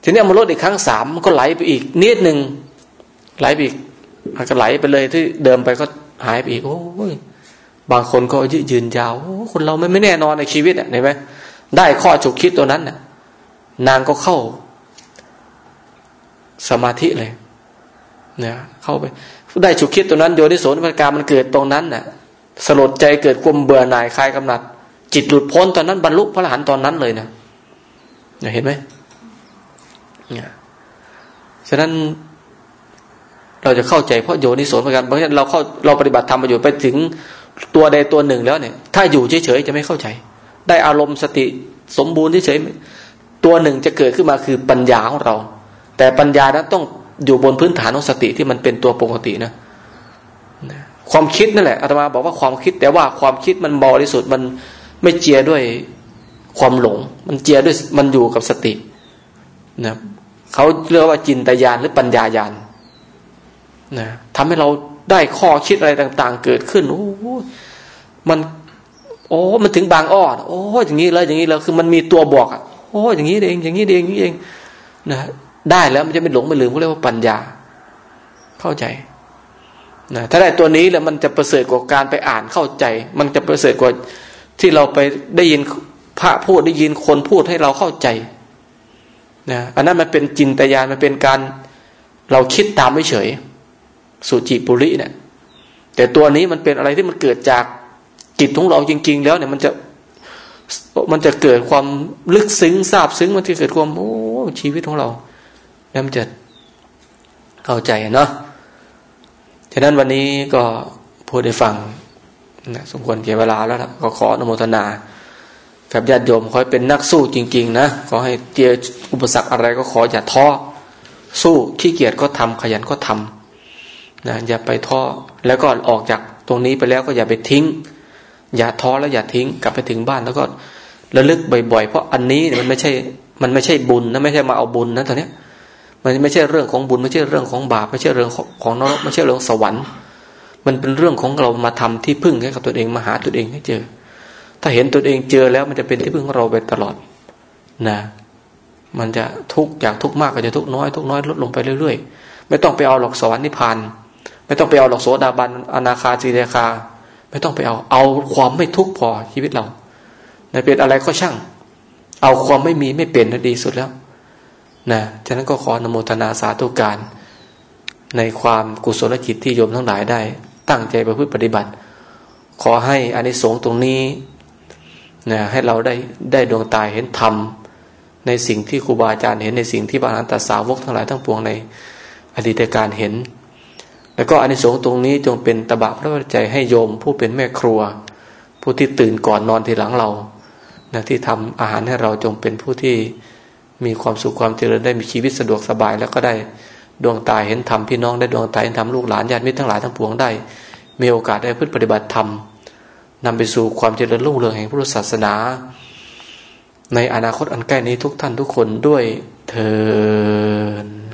ทีนี้มาลดอีกครั้งสามมันก็ไหลไปอีกนิดหนึ่งไหลไปอีกมันก็ไหลไปเลยที่เดิมไปก็ หายไปอีกโอ้ยบางคนก็ยืดยืนยาวคนเราไม่ไม่แน่นอนในชีวิตอะเห็นไหมได้ข้อจุกคิดตัวนั้นน่ะ นางก็เข้า สมาธิเลยเนี่ยเข้าไป ได้ฉุกคิดตัวนั้นโยนิโสนปการมันเกิดตรงนั้นน่ะ สลดใจเกิดความเบื่อหน่ายคลายกำหนัด จิตหลุดพ้นตอนนั้นบรรลุพระอรหันต์ตอนนั้นเลยนะเห็นไหมเนี่ยฉะนั้น เราจะเข้าใจเพราะโยนิโสนปการบางทีเราเข้าเราปฏิบัติธรรมมาอยู่ไปถึงตัวใดตัวหนึ่งแล้วเนี่ย ถ้าอยู่เฉยๆจะไม่เข้าใจ ได้อารมณ์สติสมบูรณ์เฉยๆตัวหนึ่งจะเกิดขึ้นมาคือปัญญาของเรา แต่ปัญญานั้นต้องอยู่บนพื้นฐานของสติที่มันเป็นตัวปกตินะความคิดนั่นแหละอาตมาบอกว่าความคิด แต่ว่าความคิดมันบริสุทธิ์มันไม่เจียด้วยความหลง มันเจียด้วยมันอยู่กับสตินะเขาเรียกว่าจินตญาณหรือปัญญายาณ นะทำให้เราได้ข้อคิดอะไรต่าง ๆ เกิดขึ้นโอ้มันโอ้มันถึงบางอ้อโอ้อย่างนี้เลยอย่างนี้แล้วคือมันมีตัวบอกอะโอ้อย่างนี้เอง อย่างนี้เองอย่างนี้เองนะได้แล้วมันจะไม่หลงไม่ลืมเขาเรียกว่าปัญญา เข้าใจนะถ้าได้ตัวนี้แล้วมันจะประเสริฐกว่าการไปอ่านเข้าใจ มันจะประเสริฐกว่าที่เราไปได้ยินพระพูดได้ยินคนพูดให้เราเข้าใจนะอันนั้นมันเป็นจินตญาณมันเป็นการเราคิดตามไม่เฉย สุจิปุริเนี่ย แต่ตัวนี้มันเป็นอะไรที่มันเกิดจากจิตของเราจริง ๆ แล้วเนี่ยมันจะมันจะเกิดความลึกซึ้งซาบซึ้งมันจะเกิดความโอ้ชีวิตของเราแล้วมันจะเข้าใจเนาะฉะนั้นวันนี้ก็พูดได้ฟังนะสมควรเก็บเวลาแล้วก็ขออนุโมทนากับญาติโยมขอให้เป็นนักสู้จริง ๆ นะขอให้เจออุปสรรคอะไรก็ขออย่าท้อสู้ขี้เกียจก็ทำขยันก็ทำ นะอย่าไปท้อแล้วก็ออกจากตรงนี้ไปแล้วก็อย่าไปทิ้ง อย่าท้อแล้วอย่าทิ้งกลับไปถึงบ้านแล้วก็ระลึกบ่อยๆ เพราะอันนี้มันไม่ใช่ มันไม่ใช่บุญนะไม่ใช่มาเอาบุญนะตอนนี้มันไม่ใช่เรื่องของบุญไม่ใช่เรื่องของบาปไม่ใช่เรื่องของนรกไม่ใช่เรื่องสวรรค์ มันเป็นเรื่องของเรามาทำที่พึ่งให้กับตัวเองมาหาตัวเองให้เจอ ถ้าเห็นตัวเองเจอแล้วมันจะเป็นที่พึ่งของเราไปตลอดนะมันจะทุกข์อยากทุกข์มากก็จะทุกข์น้อยทุกข์น้อยลดลงไปเรื่อยๆ ไม่ต้องไปเอาหลอกสวรรค์นิพพาน ไม่ต้องไปเอาหลอกโสดาบันอนาคาจีเดคา ไม่ต้องไปเอา เอาความไม่ทุกข์พอชีวิตเราในเป็นอะไรก็ช่าง เอาความไม่มีไม่เป็นนะดีสุดแล้วนะฉะนั้นก็ขอนโมทนาสาธุการ ในความกุศลจิตที่โยมทั้งหลายได้ ตั้งใจประพฤติปฏิบัติ ขอให้อานิสงส์ตรงนี้นะให้เราได้ได้ดวงตาเห็นธรรม ในสิ่งที่ครูบาอาจารย์เห็นในสิ่งที่บาหันตสาวกทั้งหลายทั้งปวงในอดีตการเห็น แล้วก็อานิสงส์ตรงนี้จงเป็นตบะพระวใจให้โยม ผู้เป็นแม่ครัว ผู้ที่ตื่นก่อนนอนทีหลังเรานะที่ทำอาหารให้เราจงเป็นผู้ที่มีความสุขความเจริญได้มีชีวิตสะดวกสบาย แล้วก็ได้ดวงตาเห็นธรรมพี่น้องได้ดวงตาเห็นธรรมลูกหลานญาติมิตรทั้งหลายทั้งปวงได้ มีโอกาสได้พึ่งปฏิบัติธรรมนำไปสู่ความเจริญรุ่งเรืองแห่งพุทธศาสนา ในอนาคตอันใกล้นี้ทุกท่านทุกคนด้วยเทอ